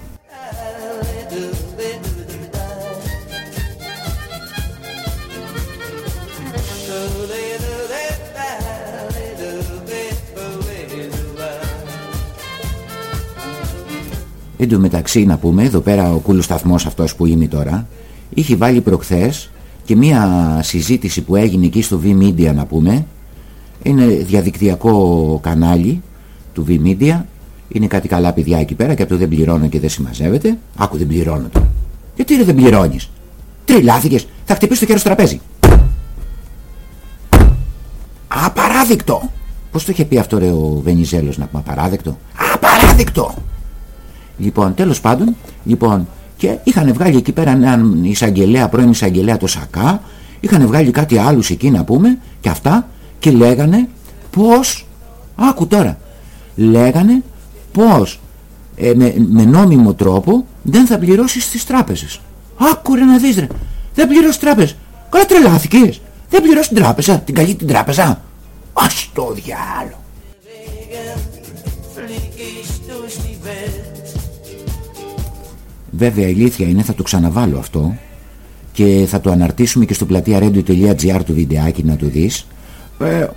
S1: Εν τω μεταξύ να πούμε Εδώ πέρα ο κούλος σταθμός αυτός που είναι τώρα Είχε βάλει προχθές Και μία συζήτηση που έγινε εκεί στο V-Media να πούμε Είναι διαδικτυακό κανάλι Του V-Media είναι κάτι καλά παιδιά εκεί πέρα και από το δεν πληρώνω και δεν συμμαζεύεται. Άκου δεν πληρώνω τώρα. Γιατί ρε δεν πληρώνεις. Τριλάθηκες. Θα χτυπήσει το χέρι στο τραπέζι. Απαράδεικτο. Πώς το είχε πει αυτό ρε ο Βενιζέλος να πούμε απαράδεικτο; Απαράδεικτο. Λοιπόν, τέλος πάντων, λοιπόν, και είχαν βγάλει εκεί πέρα έναν εισαγγελέα, πρώην εισαγγελέα το Σακά, είχαν βγάλει κάτι άλλους εκεί να πούμε και αυτά και λέγανε πως, άκου τώρα, λέγανε πως ε, με, με νόμιμο τρόπο δεν θα πληρώσεις στις τράπεζες. Άκου ρε να δεις ρε, δεν πληρώσεις τράπεζες. Καλά τρελάθηκες. Δεν πληρώσεις την τράπεζα, την καλή την τράπεζα. Ας το διάλο. Βέβαια η ηλίθεια είναι, θα το ξαναβάλω αυτό και θα το αναρτήσουμε και στο πλατεία radio.gr του βιντεάκι να το δεις. Ε,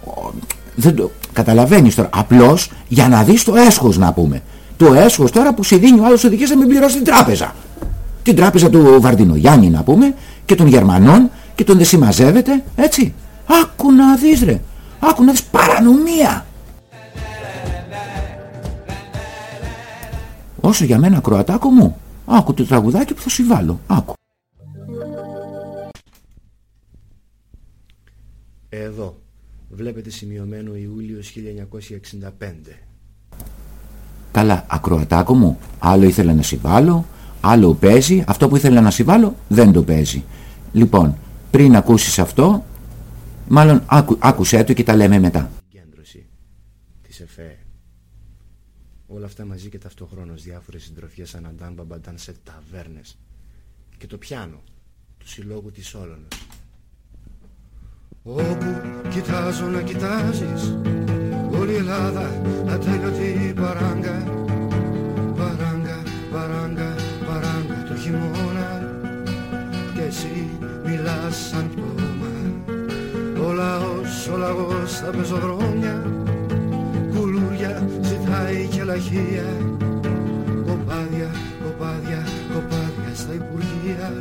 S1: δεν το καταλαβαίνεις τώρα. Απλώς για να δεις το έσχος να πούμε. Το έσχος τώρα που σε δίνει ο άλλος οδηγής να μην πληρώσει την τράπεζα. Την τράπεζα του Βαρδινογιάννη να πούμε και των Γερμανών και τον δεν συμμαζεύεται έτσι. Άκου να δεις ρε. Άκου να δεις παρανομία. Όσο για μένα Κροατάκο μου, άκου το τραγουδάκι που θα σου βάλω. Άκου.
S15: Εδώ βλέπετε σημειωμένο Ιούλιος 1965.
S1: Καλά, ακροατάκο μου, άλλο ήθελα να συμβάλλω, άλλο παίζει, αυτό που ήθελα να συμβάλλω δεν το παίζει. Λοιπόν, πριν ακούσεις αυτό, μάλλον άκου, άκουσέ το και τα λέμε μετά.
S15: Κέντρωση της ΕΦΕ. Όλα αυτά μαζί και ταυτοχρόνως διάφορες συντροφιές αναντάν μπαμπαντάν σε ταβέρνες. Και το πιάνο του συλλόγου της Όλωνος.
S14: Όπου κοιτάζω να κοιτάζεις Όλη η Ελλάδα ατέλειωτη παράγκα Παράγκα, παράγκα, παράγκα το χειμώνα Κι εσύ μιλάς σαν πτώμα Ο λαός, ο λαός στα πεζοδρόμια Κουλούρια ζητάει και λαχεία. Κοπάδια, κοπάδια, κοπάδια στα Υπουργεία.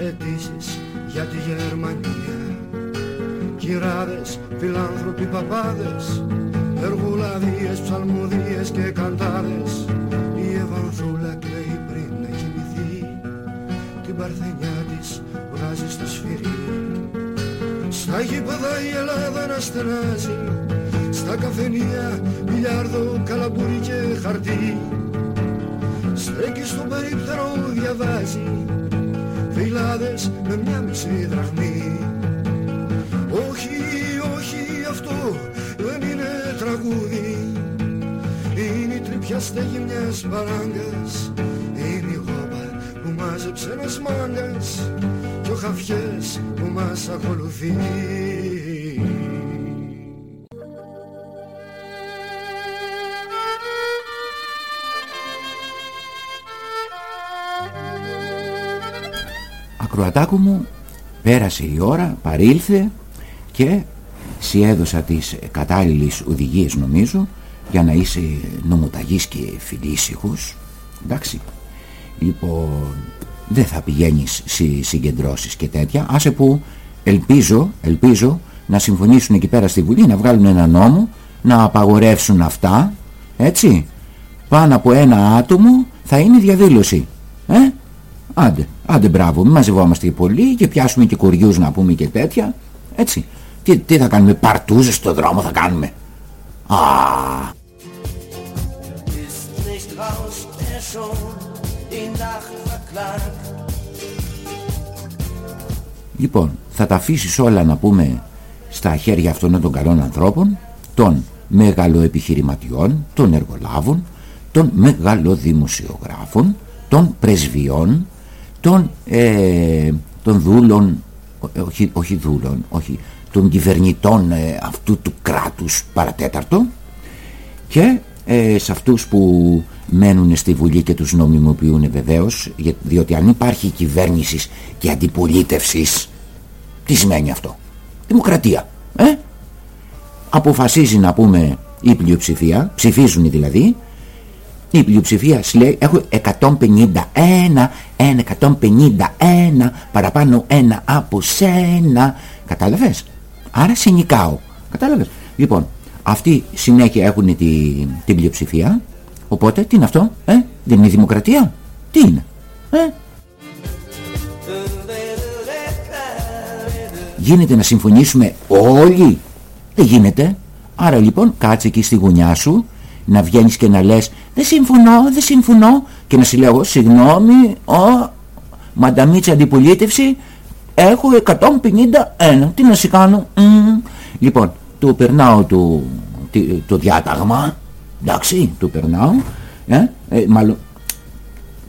S14: Αιτήσεις για τη Γερμανία. Κυράδες, φιλάνθρωποι παπάδες. Εργουλαδίες, ψαλμοδίες και καντάδες Η Ευανθούλα κλαίει πριν να κοιμηθεί. Την παρθενιά της βγάζει στο σφυρί. Στα γήπεδα η Ελλάδα να στενάζει Στα καφενεία μιλιάρδο, καλαμπούρι και χαρτί. Στέκει στο περίπτερο διαβάζει Φιλάδες με μια μισή δραχμή. Όχι, όχι αυτό δεν είναι τραγούδι. Είναι η τρυπιά στέγη μιας παράγκας. Είναι η γόμπα που μάζεψε ένας μάγκας. Και ο χαφιές που μας ακολουθεί
S1: Ακροατάκου μου, πέρασε η ώρα, παρήλθε και σε έδωσα τις κατάλληλες οδηγίες νομίζω για να είσαι νομοταγής και φιλήσυχος. Εντάξει. Λοιπόν δεν θα πηγαίνεις σε συγκεντρώσεις και τέτοια. Άσε που ελπίζω, ελπίζω να συμφωνήσουν εκεί πέρα στη Βουλή να βγάλουν ένα νόμο να απαγορεύσουν αυτά. Έτσι. Πάνω από ένα άτομο θα είναι διαδήλωση. Ε; Άντε, άντε μπράβο μην μαζευόμαστε και πολύ και πιάσουμε και κοριούς να πούμε και τέτοια έτσι τι, τι θα κάνουμε, παρτούζες στο δρόμο θα κάνουμε. Α. Λοιπόν, θα τα αφήσεις όλα να πούμε στα χέρια αυτών των καλών ανθρώπων, των μεγαλοεπιχειρηματιών, των εργολάβων, των μεγαλοδημοσιογράφων, των πρεσβειών, των, ε, των δούλων, όχι, όχι δούλων, όχι, των κυβερνητών ε, αυτού του κράτους παρατέταρτο και ε, σε αυτούς που μένουν στη Βουλή και τους νομιμοποιούν βεβαίως διότι αν υπάρχει κυβέρνησης και αντιπολίτευσης τι σημαίνει αυτό; Δημοκρατία ε; αποφασίζει να πούμε η πλειοψηφία ψηφίζουν δηλαδή η πλειοψηφία λέει έχω 151 ένα 151 παραπάνω ένα από σένα κατάλαβες; Άρα σε νικάω. Κατάλαβες; Λοιπόν, αυτοί συνέχεια έχουν τη, την πλειοψηφία Οπότε τι είναι αυτό, ε; Δεν είναι δημοκρατία; Τι είναι, ε; Γίνεται να συμφωνήσουμε όλοι; Δεν γίνεται. Άρα λοιπόν κάτσε εκεί στη γωνιά σου να βγαίνεις και να λες δεν συμφωνώ, δεν συμφωνώ και να σου λέω συγγνώμη, ο, μανταμίτσα αντιπολίτευση έχω 151. Τι να σου κάνω. Μμμ. Λοιπόν, του περνάω το, τι- το διάταγμα. Εντάξει, του περνάω. Ε, ε, μάλλον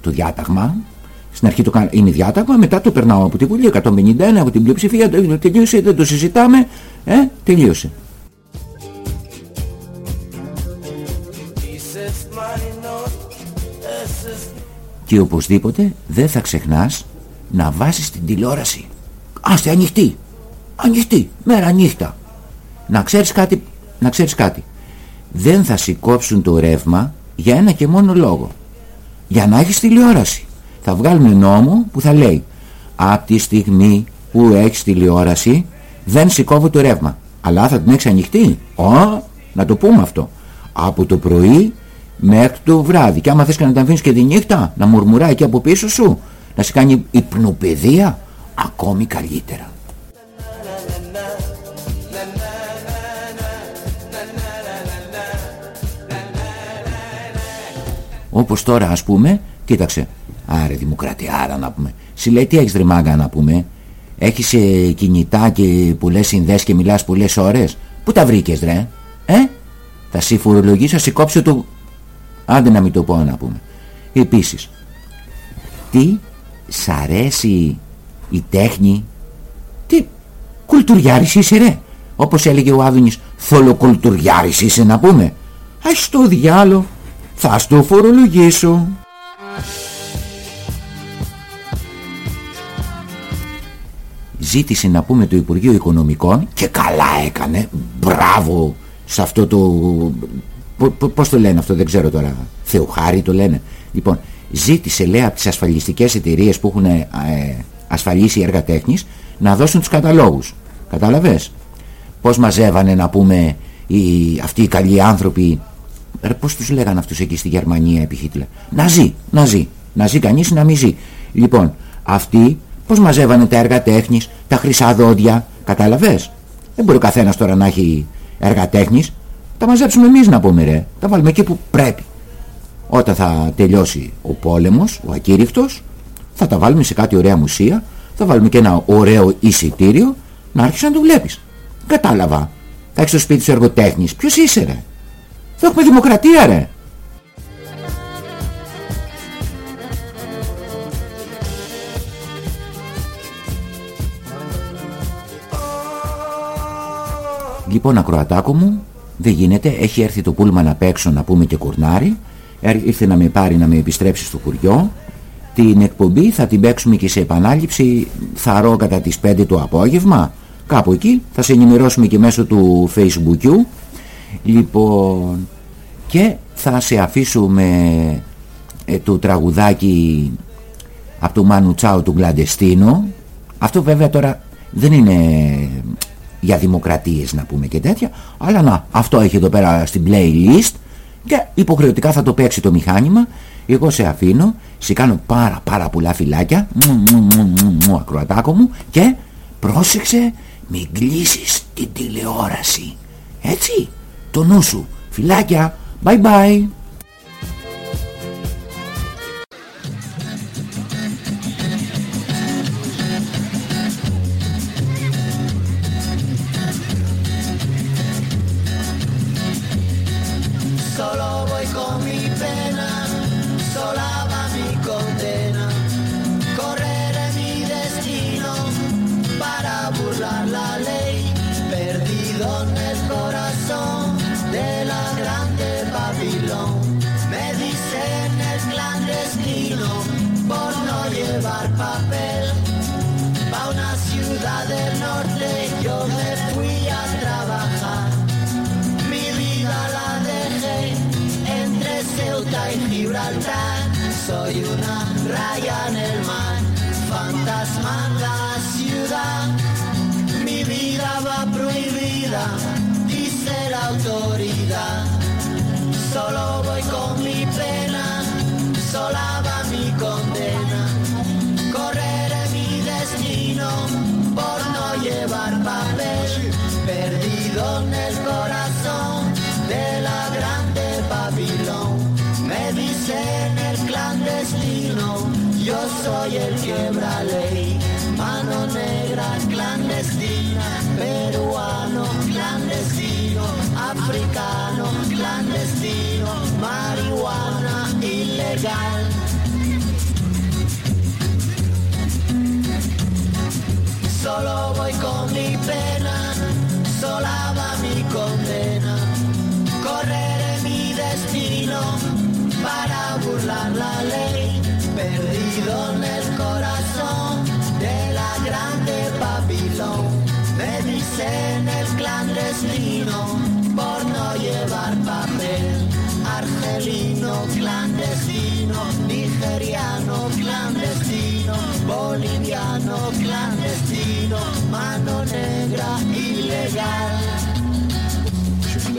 S1: το διάταγμα. Στην αρχή το κάνω, είναι διάταγμα, μετά το περνάω από τη Βουλή 151, από την πλειοψηφία, το- τελείωσε, δεν το συζητάμε, ε, τελείωσε. Και οπωσδήποτε δεν θα ξεχνάς να βάσεις την τηλεόραση. Άστε ανοιχτή. Ανοιχτή. Μέρα νύχτα. Να ξέρεις κάτι. Να ξέρεις κάτι. Δεν θα σηκώψουν το ρεύμα για ένα και μόνο λόγο. Για να έχεις τηλεόραση. Θα βγάλουν νόμο που θα λέει από τη στιγμή που έχεις τηλεόραση δεν σηκώβω το ρεύμα. Αλλά θα την έχεις ανοιχτή. Ω, να το πούμε αυτό. Από το πρωί μέχρι το βράδυ. Και άμα θες και να τα αφήνεις και τη νύχτα, να μουρμουράει εκεί από πίσω σου, να σε κάνει υπνοπαιδεία, ακόμη καλύτερα. Όπως τώρα ας πούμε, κοίταξε, άρε δημοκρατία, άρα να πούμε. Συ λέει τι έχεις ρε μάγκα να πούμε; Έχεις ε, κινητά και πολλές συνδέσεις και μιλάς πολλές ώρες; Πού τα βρήκες ρε, ε; Θα σε φορολογήσω, θα σε κόψω το... Άντε να μην το πω να πούμε. Επίσης, τι σ' αρέσει η τέχνη, τι κουλτουριάρης είσαι ρε. Όπως έλεγε ο Άδωνης, θολοκουλτουριάρης είσαι να πούμε. Ας το διάλο, θα στο φορολογήσω. Ζήτησε να πούμε το Υπουργείο Οικονομικών και καλά έκανε. Μπράβο σε αυτό το... πο- πο- Πώς το λένε αυτό δεν ξέρω τώρα. Θεοχάρη το λένε. Λοιπόν, ζήτησε λέει από τις ασφαλιστικές εταιρείες που έχουν ε, ασφαλίσει έργα τέχνης να δώσουν τους καταλόγους. Κατάλαβες; Πώς μαζεύανε να πούμε οι, αυτοί οι καλοί άνθρωποι Ρε, πώς τους λέγανε αυτούς εκεί στη Γερμανία επί Χίτλερ; Να ζει, να ζει. Να ζει κανείς να μην ζει. Λοιπόν, αυτοί πώς μαζεύανε τα έργα τέχνης, τα χρυσά δόντια, κατάλαβες; Δεν μπορεί ο καθένας τώρα να έχει έργα τέχνης. Τα μαζέψουμε εμείς να πούμε ρε. Τα βάλουμε εκεί που πρέπει. Όταν θα τελειώσει ο πόλεμος, ο ακήρυκτος, θα τα βάλουμε σε κάτι ωραία μουσεία, θα βάλουμε και ένα ωραίο εισιτήριο να άρχισεις να το βλέπεις. Κατάλαβα. Θα έχεις στο σπίτι σου εργοτέχνης. Ποιος είσαι ρε; Θα έχουμε δημοκρατία ρε. Λοιπόν ακροατάκο μου δεν γίνεται, έχει έρθει το πούλμαν απ' έξω να πούμε και κουρνάρι. Έρ- ήρθε να με πάρει να με επιστρέψει στο χωριό την εκπομπή θα την παίξουμε και σε επανάληψη. Θαρώ κατά τις 5 το απόγευμα. Κάπου εκεί. Θα σε ενημερώσουμε και μέσω του facebook. Λοιπόν και θα σε αφήσουμε ε, το τραγουδάκι από το Μάνου Τσάου του Γκλαντεστίνο αυτό βέβαια τώρα δεν είναι για δημοκρατίες να πούμε και τέτοια. Αλλά να αυτό έχει εδώ πέρα στην playlist και υποχρεωτικά θα το παίξει το μηχάνημα. Εγώ σε αφήνω σε κάνω πάρα πάρα πολλά φυλάκια. Μου, μου, μου, μου, μου, ακροατάκο μου. Και πρόσεξε μην κλείσεις την τηλεόραση. Έτσι το νου σου. Φυλάκια. Bye bye
S4: burlar la ley. Perdido en el corazón de la grande Babilón. Me dicen el clandestino por no llevar papel. Argelino clandestino, nigeriano clandestino, boliviano clandestino, mano negra ilegal.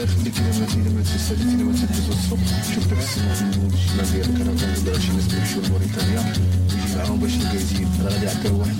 S16: شوف الأخ كيلومتر كيلومتر سالي كيلومتر دوزو الصبح شوف داك السماء الشمال ديال الكرفان ولا شي ناس كيمشيو لموريتانيا ويجي معاهم باش الكازين راه غادي يعطيو واحد